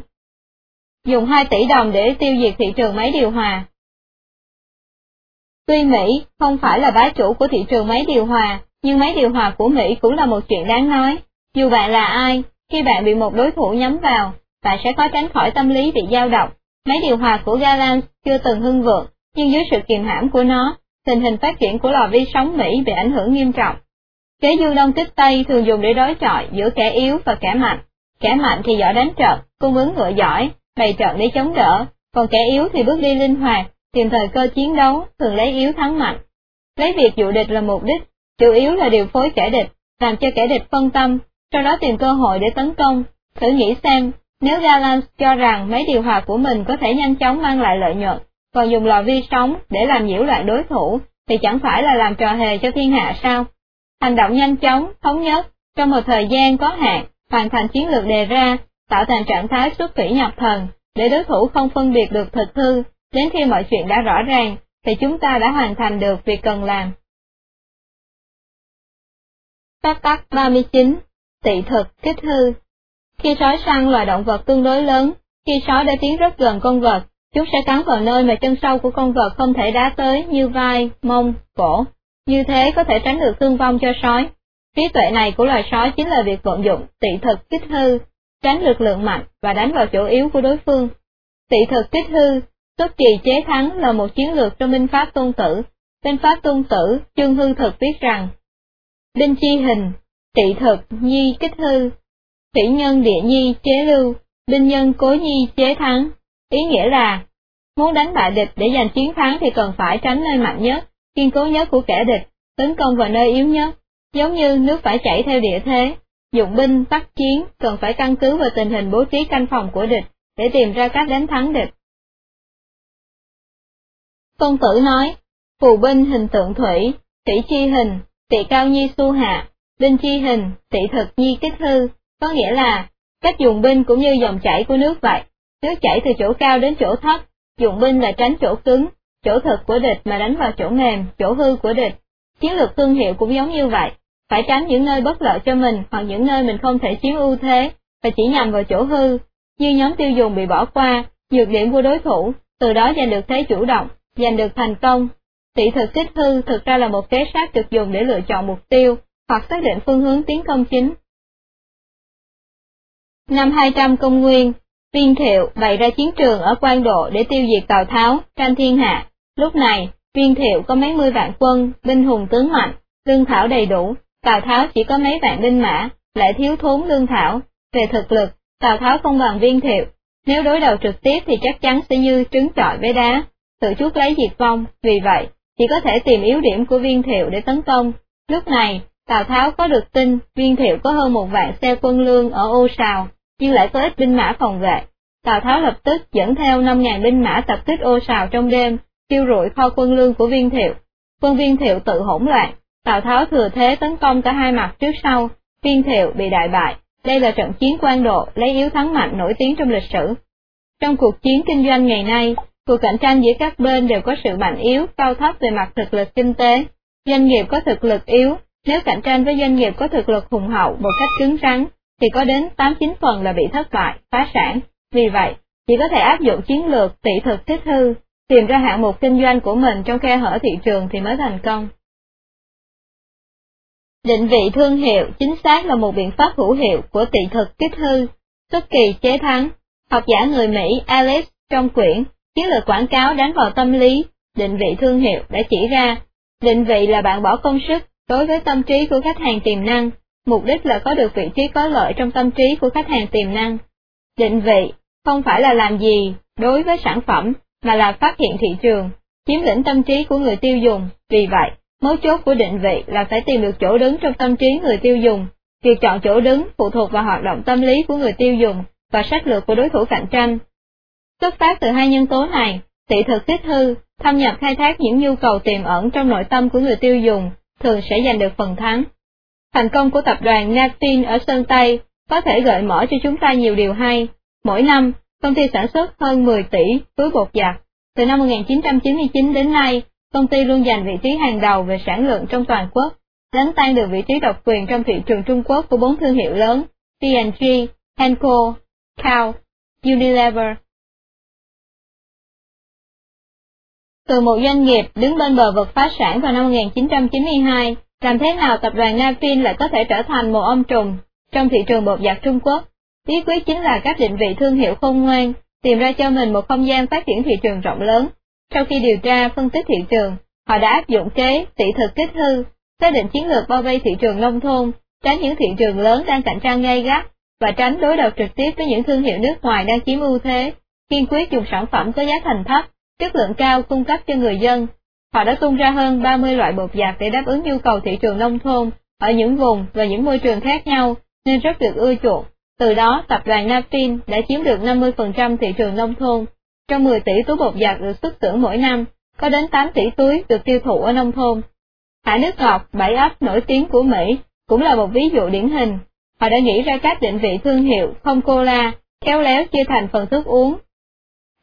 Dùng 2 tỷ đồng để tiêu diệt thị trường máy điều hòa. Tuy Mỹ không phải là bá chủ của thị trường máy điều hòa, nhưng máy điều hòa của Mỹ cũng là một chuyện đáng nói. Dù bạn là ai, khi bạn bị một đối thủ nhắm vào, bạn sẽ khó tránh khỏi tâm lý bị dao động. Máy điều hòa của Galant chưa từng hưng vượng, nhưng dưới sự kiềm hãm của nó, tình hình phát triển của lò vi sóng Mỹ bị ảnh hưởng nghiêm trọng. Kế du đông kích Tây thường dùng để đối chọi giữa kẻ yếu và kẻ mạnh. Kẻ mạnh thì giỏi đánh trận, cung ứng ngựa giỏi, bày trận để chống đỡ, còn kẻ yếu thì bước đi linh hoạt, tìm thời cơ chiến đấu, thường lấy yếu thắng mạnh. Lấy việc dụ địch là mục đích, chủ yếu là điều phối kẻ địch, làm cho kẻ địch phân tâm, sau đó tìm cơ hội để tấn công. Thử nghĩ xem, nếu Gallant cho rằng mấy điều hòa của mình có thể nhanh chóng mang lại lợi nhuận, còn dùng lò vi sóng để làm nhiễu loạn đối thủ, thì chẳng phải là làm trò hề cho thiên hạ sao? Hành động nhanh chóng, thống nhất, trong một thời gian có hạn, hoàn thành chiến lược đề ra, tạo thành trạng thái xuất thủy nhập thần, để đối thủ không phân biệt được thực hư, đến khi mọi chuyện đã rõ ràng, thì chúng ta đã hoàn thành được việc cần làm. Tắc tắc 39. Tị thực, kích hư. Khi sói săn loài động vật tương đối lớn, khi sói đã tiến rất gần con vật, chúng sẽ cắn vào nơi mà chân sâu của con vật không thể đá tới như vai, mông, cổ. Như thế có thể tránh được thương vong cho sói. Trí tuệ này của loài sói chính là việc vận dụng tị thực kích hư, tránh lực lượng mạnh và đánh vào chỗ yếu của đối phương. Tị thực kích hư, xuất trì chế thắng là một chiến lược trong binh pháp tôn tử. Bên pháp tôn tử, chương hư thực viết rằng, binh chi hình, tị thực, nhi kích hư, thủy nhân địa nhi chế lưu, binh nhân cố nhi chế thắng. Ý nghĩa là, muốn đánh bại địch để giành chiến thắng thì cần phải tránh nơi mạnh nhất, kiên cố nhất của kẻ địch, tấn công vào nơi yếu nhất, giống như nước phải chảy theo địa thế. Dụng binh, tác chiến, cần phải căn cứ vào tình hình bố trí canh phòng của địch, để tìm ra cách đánh thắng địch. Tôn tử nói, phù binh hình tượng thủy, thủy chi hình, tỷ cao nhi su hạ, binh chi hình, tỷ thực nhi kích hư, có nghĩa là, cách dùng binh cũng như dòng chảy của nước vậy, nước chảy từ chỗ cao đến chỗ thấp, dùng binh là tránh chỗ cứng, chỗ thực của địch mà đánh vào chỗ mềm, chỗ hư của địch. Chiến lược thương hiệu cũng giống như vậy, phải tránh những nơi bất lợi cho mình hoặc những nơi mình không thể chiếm ưu thế, và chỉ nhằm vào chỗ hư, như nhóm tiêu dùng bị bỏ qua, nhược điểm của đối thủ, từ đó giành được thế chủ động, giành được thành công, Thị thực kích hư thực ra là một kế sách được dùng để lựa chọn mục tiêu, hoặc xác định phương hướng tiến công chính. Năm 200 công nguyên, viên thiệu bày ra chiến trường ở quan độ để tiêu diệt Tào Tháo, tranh thiên hạ. Lúc này, viên thiệu có mấy mươi vạn quân, binh hùng tướng mạnh, lương thảo đầy đủ, Tào Tháo chỉ có mấy vạn binh mã, lại thiếu thốn lương thảo. Về thực lực, Tào Tháo không bằng viên thiệu, nếu đối đầu trực tiếp thì chắc chắn sẽ như trứng trọi với đá, tự chuốc lấy diệt vong, vì vậy, chỉ có thể tìm yếu điểm của viên thiệu để tấn công. Lúc này, Tào Tháo có được tin viên thiệu có hơn một vạn xe quân lương ở ô sào, nhưng lại có ít binh mã phòng vệ. Tào Tháo lập tức dẫn theo 5.000 binh mã tập kích ô sào trong đêm, tiêu rụi kho quân lương của viên thiệu. Quân viên thiệu tự hỗn loạn, Tào Tháo thừa thế tấn công cả hai mặt trước sau, viên thiệu bị đại bại. Đây là trận chiến quan độ lấy yếu thắng mạnh nổi tiếng trong lịch sử. Trong cuộc chiến kinh doanh ngày nay, Cuộc cạnh tranh giữa các bên đều có sự mạnh yếu, cao thấp về mặt thực lực kinh tế. Doanh nghiệp có thực lực yếu, Nếu cạnh tranh với doanh nghiệp có thực lực hùng hậu một cách cứng rắn, thì có đến 8-9 phần là bị thất bại, phá sản. Vì vậy, chỉ có thể áp dụng chiến lược tỷ thực thích hư, tìm ra hạng mục kinh doanh của mình trong khe hở thị trường thì mới thành công. Định vị thương hiệu chính xác là một biện pháp hữu hiệu của tỷ thực kích hư, xuất kỳ chế thắng. Học giả người Mỹ Alice trong quyển Chiến lược quảng cáo đánh vào tâm lý, định vị thương hiệu đã chỉ ra, định vị là bạn bỏ công sức đối với tâm trí của khách hàng tiềm năng, mục đích là có được vị trí có lợi trong tâm trí của khách hàng tiềm năng. Định vị không phải là làm gì đối với sản phẩm, mà là phát hiện thị trường, chiếm lĩnh tâm trí của người tiêu dùng. Vì vậy, mấu chốt của định vị là phải tìm được chỗ đứng trong tâm trí người tiêu dùng. Việc chọn chỗ đứng phụ thuộc vào hoạt động tâm lý của người tiêu dùng và sách lược của đối thủ cạnh tranh. Xuất phát từ hai nhân tố này, thị thực tiết hư, thâm nhập khai thác những nhu cầu tiềm ẩn trong nội tâm của người tiêu dùng, thường sẽ giành được phần thắng. Thành công của tập đoàn Natin ở Sơn Tây có thể gợi mở cho chúng ta nhiều điều hay. Mỗi năm, công ty sản xuất hơn 10 tỷ túi bột giặt. Từ năm 1999 đến nay, công ty luôn giành vị trí hàng đầu về sản lượng trong toàn quốc, đánh tan được vị trí độc quyền trong thị trường Trung Quốc của bốn thương hiệu lớn P&G, Henco, Kao, Unilever. Từ một doanh nghiệp đứng bên bờ vực phá sản vào năm 1992, làm thế nào tập đoàn Navin lại có thể trở thành một ông trùng trong thị trường bột giặt Trung Quốc? Bí quyết chính là các định vị thương hiệu khôn ngoan, tìm ra cho mình một không gian phát triển thị trường rộng lớn. Sau khi điều tra phân tích thị trường, họ đã áp dụng kế tỷ thực kích hư, xác định chiến lược bao vây thị trường nông thôn, tránh những thị trường lớn đang cạnh tranh gay gắt và tránh đối đầu trực tiếp với những thương hiệu nước ngoài đang chiếm ưu thế, kiên quyết dùng sản phẩm có giá thành thấp, chất lượng cao cung cấp cho người dân. Họ đã tung ra hơn 30 loại bột giặt để đáp ứng nhu cầu thị trường nông thôn ở những vùng và những môi trường khác nhau, nên rất được ưa chuộng. Từ đó, tập đoàn Napin đã chiếm được 50% thị trường nông thôn. Trong 10 tỷ túi bột giặt được xuất xưởng mỗi năm, có đến 8 tỷ túi được tiêu thụ ở nông thôn. Hải nước ngọt, bảy ấp nổi tiếng của Mỹ cũng là một ví dụ điển hình. Họ đã nghĩ ra cách định vị thương hiệu không cola, khéo léo chia thành phần thức uống.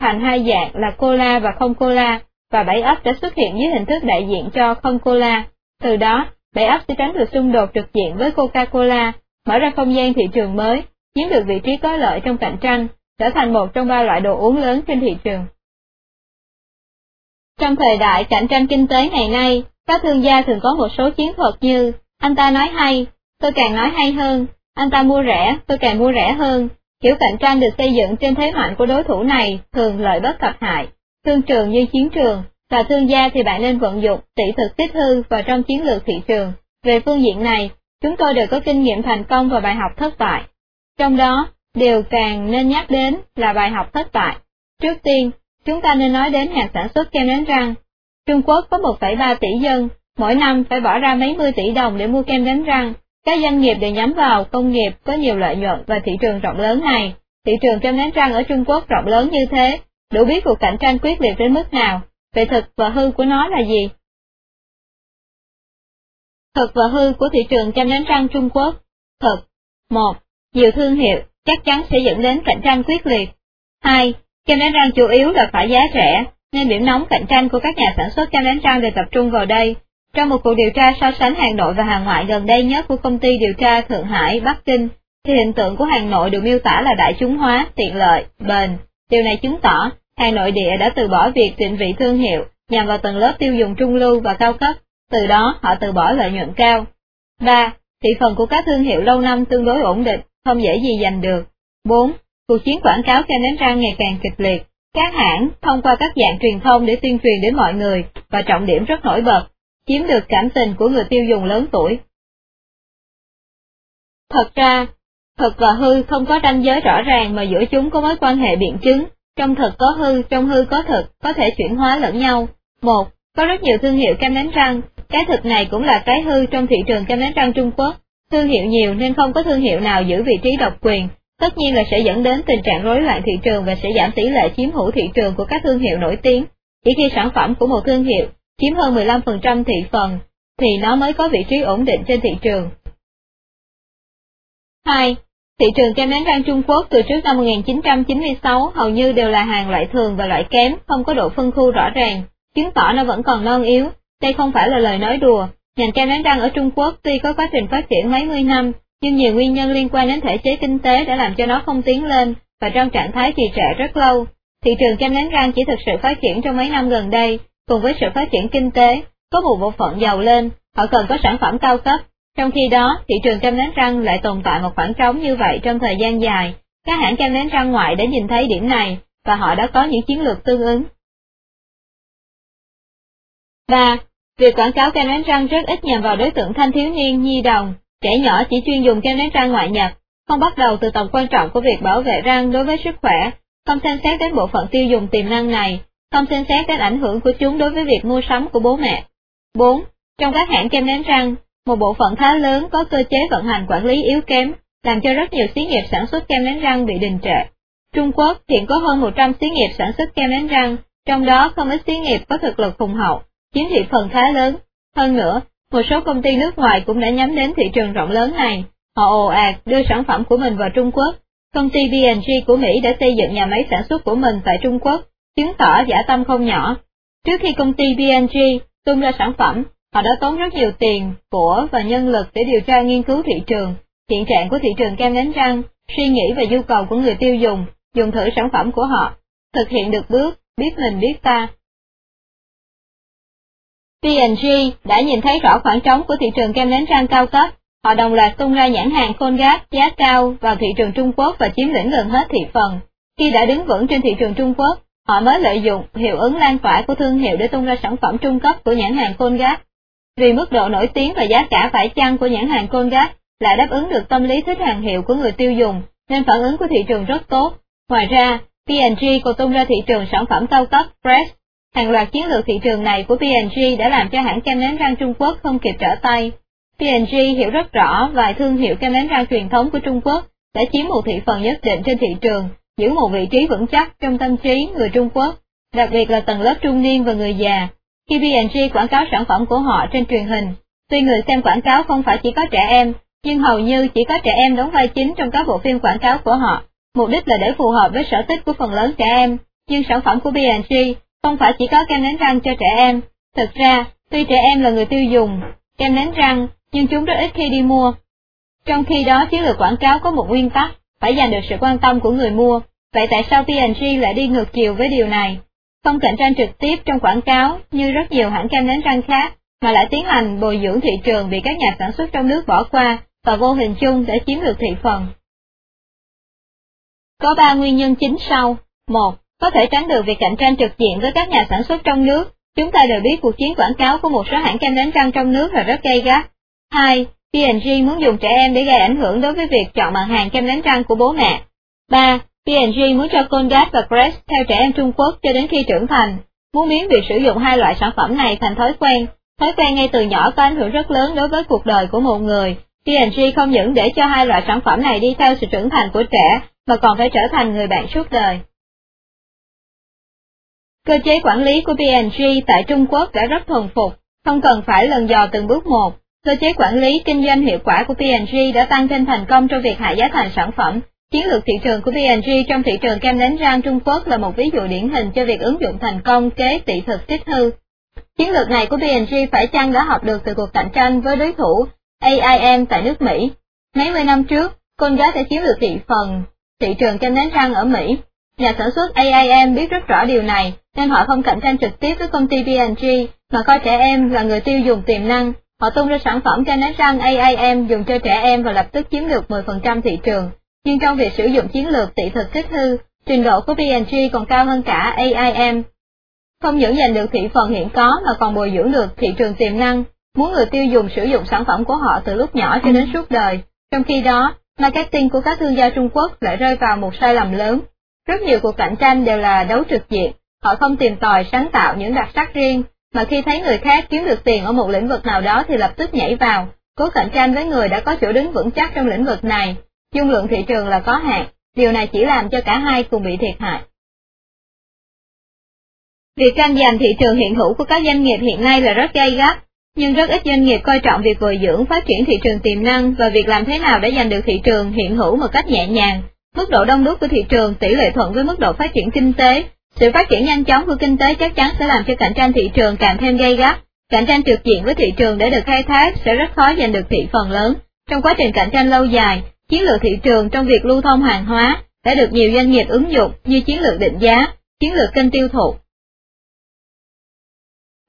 Thành hai dạng là cola và không cola, và bảy ấp đã xuất hiện dưới hình thức đại diện cho không cola. Từ đó, bảy ấp sẽ tránh được xung đột trực diện với Coca-Cola, mở ra không gian thị trường mới, chiếm được vị trí có lợi trong cạnh tranh, trở thành một trong ba loại đồ uống lớn trên thị trường. Trong thời đại cạnh tranh kinh tế ngày nay, các thương gia thường có một số chiến thuật như, anh ta nói hay, tôi càng nói hay hơn, anh ta mua rẻ, tôi càng mua rẻ hơn. Kiểu cạnh tranh được xây dựng trên thế mạnh của đối thủ này thường lợi bất cập hại, thương trường như chiến trường, và thương gia thì bạn nên vận dụng tỷ thực tích hư vào trong chiến lược thị trường. Về phương diện này, chúng tôi đều có kinh nghiệm thành công và bài học thất bại. Trong đó, điều càng nên nhắc đến là bài học thất bại. Trước tiên, chúng ta nên nói đến hàng sản xuất kem đánh răng. Trung Quốc có 1,3 tỷ dân, mỗi năm phải bỏ ra mấy mươi tỷ đồng để mua kem đánh răng. Các doanh nghiệp đều nhắm vào công nghiệp có nhiều lợi nhuận và thị trường rộng lớn này. Thị trường kem đánh răng ở Trung Quốc rộng lớn như thế, đủ biết cuộc cạnh tranh quyết liệt đến mức nào, về thực và hư của nó là gì? Thực và hư của thị trường chăm đánh răng Trung Quốc. Thực. 1 nhiều thương hiệu, chắc chắn sẽ dẫn đến cạnh tranh quyết liệt. 2. Kem đánh răng chủ yếu là phải giá rẻ, nên điểm nóng cạnh tranh của các nhà sản xuất kem đánh răng đều tập trung vào đây. Trong một cuộc điều tra so sánh hàng nội và hàng ngoại gần đây nhất của công ty điều tra Thượng Hải, Bắc Kinh, thì hình tượng của hàng nội được miêu tả là đại chúng hóa, tiện lợi, bền. Điều này chứng tỏ, hàng nội địa đã từ bỏ việc định vị thương hiệu nhằm vào tầng lớp tiêu dùng trung lưu và cao cấp, từ đó họ từ bỏ lợi nhuận cao. 3. Thị phần của các thương hiệu lâu năm tương đối ổn định, không dễ gì giành được. 4. Cuộc chiến quảng cáo cho nến răng ngày càng kịch liệt. Các hãng thông qua các dạng truyền thông để tuyên truyền đến mọi người và trọng điểm rất nổi bật, chiếm được cảm tình của người tiêu dùng lớn tuổi. Thật ra, thật và hư không có ranh giới rõ ràng mà giữa chúng có mối quan hệ biện chứng, trong thật có hư, trong hư có thực, có thể chuyển hóa lẫn nhau. Một, có rất nhiều thương hiệu kem đánh răng, cái thực này cũng là cái hư trong thị trường kem đánh răng Trung Quốc. Thương hiệu nhiều nên không có thương hiệu nào giữ vị trí độc quyền, tất nhiên là sẽ dẫn đến tình trạng rối loạn thị trường và sẽ giảm tỷ lệ chiếm hữu thị trường của các thương hiệu nổi tiếng. Chỉ khi sản phẩm của một thương hiệu chiếm hơn 15% thị phần, thì nó mới có vị trí ổn định trên thị trường. 2. Thị trường kem đánh răng Trung Quốc từ trước năm 1996 hầu như đều là hàng loại thường và loại kém, không có độ phân khu rõ ràng, chứng tỏ nó vẫn còn non yếu. Đây không phải là lời nói đùa, Ngành kem đánh răng ở Trung Quốc tuy có quá trình phát triển mấy mươi năm, nhưng nhiều nguyên nhân liên quan đến thể chế kinh tế đã làm cho nó không tiến lên và trong trạng thái trì trệ rất lâu. Thị trường kem đánh răng chỉ thực sự phát triển trong mấy năm gần đây, cùng với sự phát triển kinh tế, có một bộ phận giàu lên, họ cần có sản phẩm cao cấp. Trong khi đó, thị trường kem đánh răng lại tồn tại một khoảng trống như vậy trong thời gian dài. Các hãng kem đánh răng ngoại đã nhìn thấy điểm này, và họ đã có những chiến lược tương ứng. 3. Việc quảng cáo kem đánh răng rất ít nhằm vào đối tượng thanh thiếu niên, nhi đồng, trẻ nhỏ chỉ chuyên dùng kem đánh răng ngoại nhập, không bắt đầu từ tầm quan trọng của việc bảo vệ răng đối với sức khỏe, không xem xét đến bộ phận tiêu dùng tiềm năng này, không xem xét đến ảnh hưởng của chúng đối với việc mua sắm của bố mẹ. 4. Trong các hãng kem đánh răng, một bộ phận khá lớn có cơ chế vận hành quản lý yếu kém, làm cho rất nhiều xí nghiệp sản xuất kem đánh răng bị đình trệ. Trung Quốc hiện có hơn 100 xí nghiệp sản xuất kem đánh răng, trong đó không ít xí nghiệp có thực lực hùng hậu, chiếm thị phần khá lớn. Hơn nữa, một số công ty nước ngoài cũng đã nhắm đến thị trường rộng lớn này. Họ ồ ạt đưa sản phẩm của mình vào Trung Quốc. Công ty B&G của Mỹ đã xây dựng nhà máy sản xuất của mình tại Trung Quốc, chứng tỏ giả tâm không nhỏ. Trước khi công ty B&G tung ra sản phẩm, họ đã tốn rất nhiều tiền, của và nhân lực để điều tra nghiên cứu thị trường, hiện trạng của thị trường kem đánh răng, suy nghĩ về nhu cầu của người tiêu dùng, dùng thử sản phẩm của họ, thực hiện được bước, biết mình biết ta. P&G đã nhìn thấy rõ khoảng trống của thị trường kem đánh răng cao cấp, họ đồng loạt tung ra nhãn hàng Colgate giá cao vào thị trường Trung Quốc và chiếm lĩnh gần hết thị phần. Khi đã đứng vững trên thị trường Trung Quốc, họ mới lợi dụng hiệu ứng lan tỏa của thương hiệu để tung ra sản phẩm trung cấp của nhãn hàng Colgate. Vì mức độ nổi tiếng và giá cả phải chăng của nhãn hàng Colgate lại đáp ứng được tâm lý thích hàng hiệu của người tiêu dùng, nên phản ứng của thị trường rất tốt. Ngoài ra, P&G còn tung ra thị trường sản phẩm cao cấp Fresh. Hàng loạt chiến lược thị trường này của P&G đã làm cho hãng kem đánh răng Trung Quốc không kịp trở tay. P&G hiểu rất rõ vài thương hiệu kem đánh răng truyền thống của Trung Quốc đã chiếm một thị phần nhất định trên thị trường, giữ một vị trí vững chắc trong tâm trí người Trung Quốc, đặc biệt là tầng lớp trung niên và người già. Khi P&G quảng cáo sản phẩm của họ trên truyền hình, tuy người xem quảng cáo không phải chỉ có trẻ em, nhưng hầu như chỉ có trẻ em đóng vai chính trong các bộ phim quảng cáo của họ, mục đích là để phù hợp với sở thích của phần lớn trẻ em, nhưng sản phẩm của B&G không phải chỉ có kem đánh răng cho trẻ em, thực ra, tuy trẻ em là người tiêu dùng, kem đánh răng, nhưng chúng rất ít khi đi mua. Trong khi đó chiến lược quảng cáo có một nguyên tắc, phải giành được sự quan tâm của người mua, vậy tại sao P&G lại đi ngược chiều với điều này? Không cạnh tranh trực tiếp trong quảng cáo như rất nhiều hãng kem đánh răng khác, mà lại tiến hành bồi dưỡng thị trường bị các nhà sản xuất trong nước bỏ qua và vô hình chung để chiếm được thị phần. Có ba nguyên nhân chính sau. Một, có thể tránh được việc cạnh tranh trực diện với các nhà sản xuất trong nước. Chúng ta đều biết cuộc chiến quảng cáo của một số hãng kem đánh răng trong nước là rất gay gắt. Hai, P&G muốn dùng trẻ em để gây ảnh hưởng đối với việc chọn mặt hàng kem đánh răng của bố mẹ. Ba, P&G muốn cho Colgate và Crest theo trẻ em Trung Quốc cho đến khi trưởng thành, muốn biến việc sử dụng hai loại sản phẩm này thành thói quen. Thói quen ngay từ nhỏ có ảnh hưởng rất lớn đối với cuộc đời của một người. P&G không những để cho hai loại sản phẩm này đi theo sự trưởng thành của trẻ, mà còn phải trở thành người bạn suốt đời. Cơ chế quản lý của P&G tại Trung Quốc đã rất thuần phục, không cần phải lần dò từng bước một. Cơ chế quản lý kinh doanh hiệu quả của P&G đã tăng thêm thành công trong việc hạ giá thành sản phẩm. Chiến lược thị trường của P&G trong thị trường kem đánh răng Trung Quốc là một ví dụ điển hình cho việc ứng dụng thành công kế tỷ thực tích hư. Chiến lược này của P&G phải chăng đã học được từ cuộc cạnh tranh với đối thủ AIM tại nước Mỹ. Mấy mươi năm trước, Colgate đã chiếm được thị phần thị trường kem đánh răng ở Mỹ. Nhà sản xuất AIM biết rất rõ điều này, nên họ không cạnh tranh trực tiếp với công ty P&G, mà coi trẻ em là người tiêu dùng tiềm năng. Họ tung ra sản phẩm kem đánh răng AIM dùng cho trẻ em và lập tức chiếm được 10% thị trường. Nhưng trong việc sử dụng chiến lược tỷ thực kích hư, trình độ của P&G còn cao hơn cả AIM. Không những giành được thị phần hiện có mà còn bồi dưỡng được thị trường tiềm năng, muốn người tiêu dùng sử dụng sản phẩm của họ từ lúc nhỏ cho đến suốt đời. Trong khi đó, marketing của các thương gia Trung Quốc lại rơi vào một sai lầm lớn. Rất nhiều cuộc cạnh tranh đều là đấu trực diện, họ không tìm tòi sáng tạo những đặc sắc riêng, mà khi thấy người khác kiếm được tiền ở một lĩnh vực nào đó thì lập tức nhảy vào, cố cạnh tranh với người đã có chỗ đứng vững chắc trong lĩnh vực này. Dung lượng thị trường là có hạn, điều này chỉ làm cho cả hai cùng bị thiệt hại. Việc tranh giành thị trường hiện hữu của các doanh nghiệp hiện nay là rất gay gắt, nhưng rất ít doanh nghiệp coi trọng việc bồi dưỡng phát triển thị trường tiềm năng và việc làm thế nào để giành được thị trường hiện hữu một cách nhẹ nhàng. Mức độ đông đúc của thị trường tỷ lệ thuận với mức độ phát triển kinh tế. Sự phát triển nhanh chóng của kinh tế chắc chắn sẽ làm cho cạnh tranh thị trường càng thêm gay gắt, Cạnh tranh trực diện với thị trường để được khai thác sẽ rất khó giành được thị phần lớn. Trong quá trình cạnh tranh lâu dài, chiến lược thị trường trong việc lưu thông hàng hóa đã được nhiều doanh nghiệp ứng dụng như chiến lược định giá, chiến lược kênh tiêu thụ.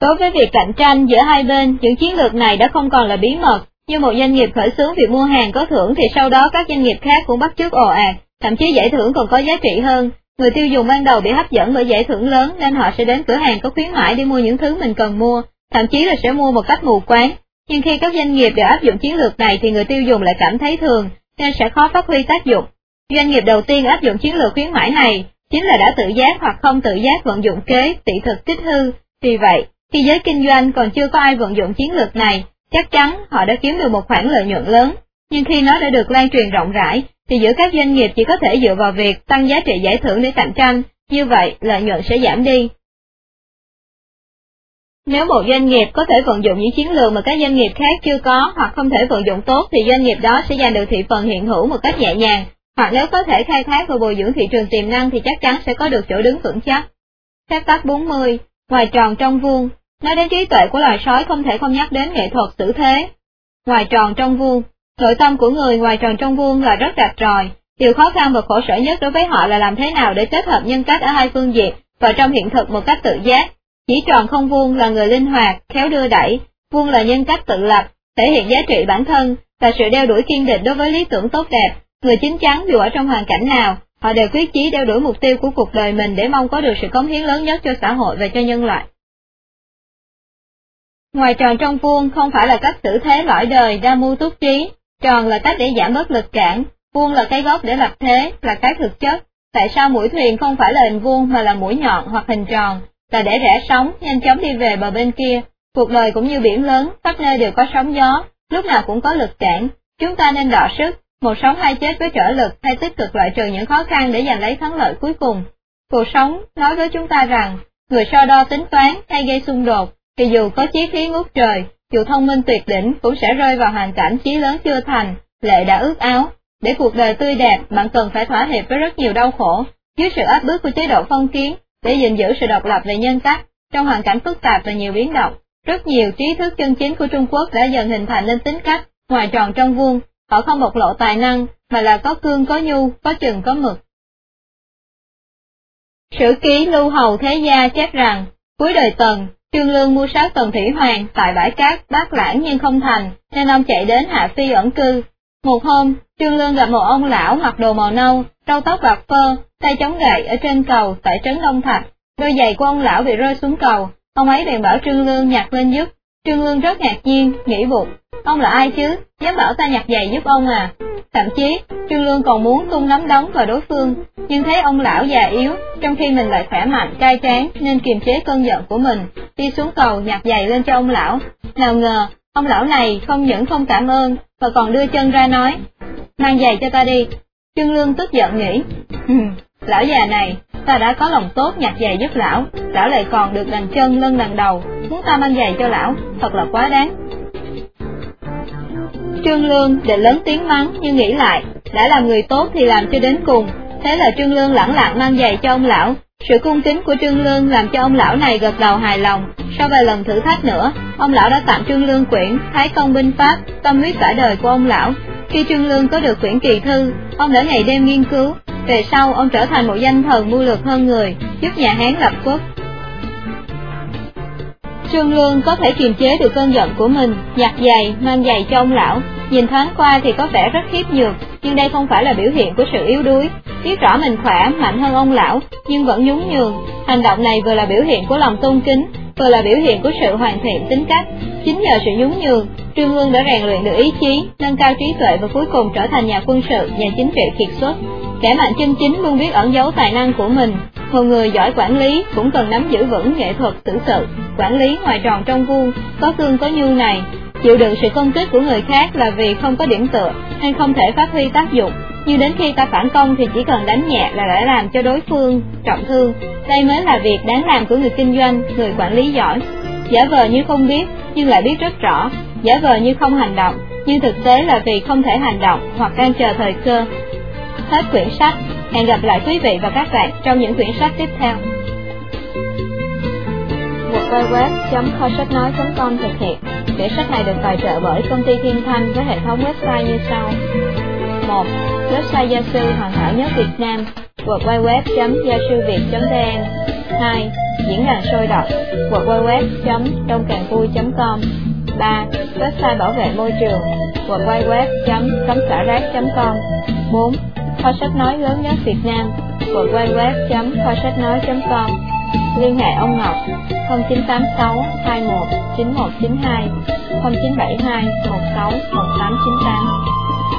Đối với việc cạnh tranh giữa hai bên, những chiến lược này đã không còn là bí mật, như một doanh nghiệp khởi xướng việc mua hàng có thưởng thì sau đó các doanh nghiệp khác cũng bắt chước ồ ạt, thậm chí giải thưởng còn có giá trị hơn. Người tiêu dùng ban đầu bị hấp dẫn bởi giải thưởng lớn nên họ sẽ đến cửa hàng có khuyến mãi để mua những thứ mình cần mua, thậm chí là sẽ mua một cách mù quáng. Nhưng khi các doanh nghiệp đều áp dụng chiến lược này thì người tiêu dùng lại cảm thấy thường, nên sẽ khó phát huy tác dụng. Doanh nghiệp đầu tiên áp dụng chiến lược khuyến mãi này chính là đã tự giác hoặc không tự giác vận dụng kế tỷ thực tích hư. Vì vậy, khi giới kinh doanh còn chưa có ai vận dụng chiến lược này, chắc chắn họ đã kiếm được một khoản lợi nhuận lớn. Nhưng khi nó đã được lan truyền rộng rãi, thì giữa các doanh nghiệp chỉ có thể dựa vào việc tăng giá trị giải thưởng để cạnh tranh, như vậy lợi nhuận sẽ giảm đi. Nếu một doanh nghiệp có thể vận dụng những chiến lược mà các doanh nghiệp khác chưa có hoặc không thể vận dụng tốt thì doanh nghiệp đó sẽ giành được thị phần hiện hữu một cách nhẹ nhàng, hoặc nếu có thể khai thác và bồi dưỡng thị trường tiềm năng thì chắc chắn sẽ có được chỗ đứng vững chắc. Phép tắc 40, ngoài tròn trong vuông, nói đến trí tuệ của loài sói không thể không nhắc đến nghệ thuật xử thế. Ngoài tròn trong vuông, nội tâm của người ngoài tròn trong vuông là rất rạch ròi, điều khó khăn và khổ sở nhất đối với họ là làm thế nào để kết hợp nhân cách ở hai phương diện và trong hiện thực một cách tự giác. Chỉ tròn không vuông là người linh hoạt, khéo đưa đẩy, vuông là nhân cách tự lập, thể hiện giá trị bản thân, và sự đeo đuổi kiên định đối với lý tưởng tốt đẹp, Người chính chắn dù ở trong hoàn cảnh nào, họ đều quyết chí đeo đuổi mục tiêu của cuộc đời mình để mong có được sự cống hiến lớn nhất cho xã hội và cho nhân loại. Ngoài tròn trong vuông không phải là cách xử thế lõi đời đa mưu túc trí, tròn là cách để giảm bớt lực cản, vuông là cái gốc để lập thế, là cái thực chất. Tại sao mũi thuyền không phải là hình vuông mà là mũi nhọn hoặc hình tròn, là để rẽ sóng, nhanh chóng đi về bờ bên kia. Cuộc đời cũng như biển lớn, khắp nơi đều có sóng gió, lúc nào cũng có lực cản. Chúng ta nên đọ sức, một sống hay chết với trở lực hay tích cực loại trừ những khó khăn để giành lấy thắng lợi cuối cùng. Cuộc sống nói với chúng ta rằng, người so đo tính toán hay gây xung đột, thì dù có chí khí ngút trời, dù thông minh tuyệt đỉnh cũng sẽ rơi vào hoàn cảnh chí lớn chưa thành, lệ đã ướt áo. Để cuộc đời tươi đẹp, bạn cần phải thỏa hiệp với rất nhiều đau khổ, dưới sự áp bức của chế độ phong kiến, để gìn giữ sự độc lập về nhân cách, trong hoàn cảnh phức tạp và nhiều biến động. Rất nhiều trí thức chân chính của Trung Quốc đã dần hình thành nên tính cách, ngoài tròn trong vuông, Họ không bộc lộ tài năng, mà là có cương có nhu, có chừng có mực. Sử ký Lưu Hầu Thế Gia chép rằng, cuối đời Tần, Trương Lương mua sáu tầng thủy hoàng tại bãi cát bát lãng nhưng không thành, nên ông chạy đến Hạ Phi ẩn cư. Một hôm, Trương Lương gặp một ông lão mặc đồ màu nâu, râu tóc bạc phơ, tay chống gậy ở trên cầu tại trấn Đông Thạch. Đôi giày của ông lão bị rơi xuống cầu, ông ấy bèn bảo Trương Lương nhặt lên giúp. Trương Lương rất ngạc nhiên, nghĩ bụng, ông là ai chứ, dám bảo ta nhặt giày giúp ông à. Thậm chí, Trương Lương còn muốn tung nắm đấm vào đối phương, nhưng thấy ông lão già yếu, trong khi mình lại khỏe mạnh, cai tráng, nên kiềm chế cơn giận của mình, đi xuống cầu nhặt giày lên cho ông lão. Nào ngờ, ông lão này không những không cảm ơn, mà còn đưa chân ra nói, mang giày cho ta đi. Trương Lương tức giận nghĩ, lão già này, ta đã có lòng tốt nhặt giày giúp lão, lão lại còn được đằng chân lân đằng đầu, muốn ta mang giày cho lão, thật là quá đáng. Trương Lương để lớn tiếng mắng nhưng nghĩ lại, đã làm người tốt thì làm cho đến cùng, thế là Trương Lương lẳng lặng mang giày cho ông lão. Sự cung kính của Trương Lương làm cho ông lão này gật đầu hài lòng, sau vài lần thử thách nữa, ông lão đã tặng Trương Lương quyển Thái Công Binh Pháp, tâm huyết cả đời của ông lão. Khi Trương Lương có được quyển kỳ thư, ông đã ngày đêm nghiên cứu, về sau ông trở thành một danh thần mưu lược hơn người, giúp nhà Hán lập quốc. Trương Lương có thể kiềm chế được cơn giận của mình, giặt giày, mang giày cho ông lão, nhìn thoáng qua thì có vẻ rất khiếp nhược, nhưng đây không phải là biểu hiện của sự yếu đuối. Biết rõ mình khỏe, mạnh hơn ông lão, nhưng vẫn nhún nhường. Hành động này vừa là biểu hiện của lòng tôn kính, vừa là biểu hiện của sự hoàn thiện tính cách. Chính nhờ sự nhún nhường, Trương Lương đã rèn luyện được ý chí, nâng cao trí tuệ và cuối cùng trở thành nhà quân sự, nhà chính trị kiệt xuất. Kẻ mạnh chân chính luôn biết ẩn giấu tài năng của mình. Một người giỏi quản lý cũng cần nắm giữ vững nghệ thuật xử sự, quản lý ngoài tròn trong vuông, có cương có nhu này. Chịu đựng sự công kích của người khác là vì không có điểm tựa, hay không thể phát huy tác dụng. Nhưng đến khi ta phản công thì chỉ cần đánh nhẹ là đã làm cho đối phương trọng thương. Đây mới là việc đáng làm của người kinh doanh, người quản lý giỏi. Giả vờ như không biết, nhưng lại biết rất rõ. Giả vờ như không hành động, nhưng thực tế là vì không thể hành động hoặc đang chờ thời cơ. Hết quyển sách, hẹn gặp lại quý vị và các bạn trong những quyển sách tiếp theo. www.kho sách nói.com thực hiện. Quyển sách này được tài trợ bởi công ty Thiên Thanh với hệ thống website như sau. 1. Website gia sư hoàn hảo nhất Việt Nam www.gia-sư-việt.vn 2. Diễn đàn sôi động www.trongcànvui.com 3. Website bảo vệ môi trường www.cómxả.com 4. Kho sách nói lớn nhất Việt Nam, www.kho sách nói.com Liên hệ ông Ngọc 0986 21 9192 0972 16 1898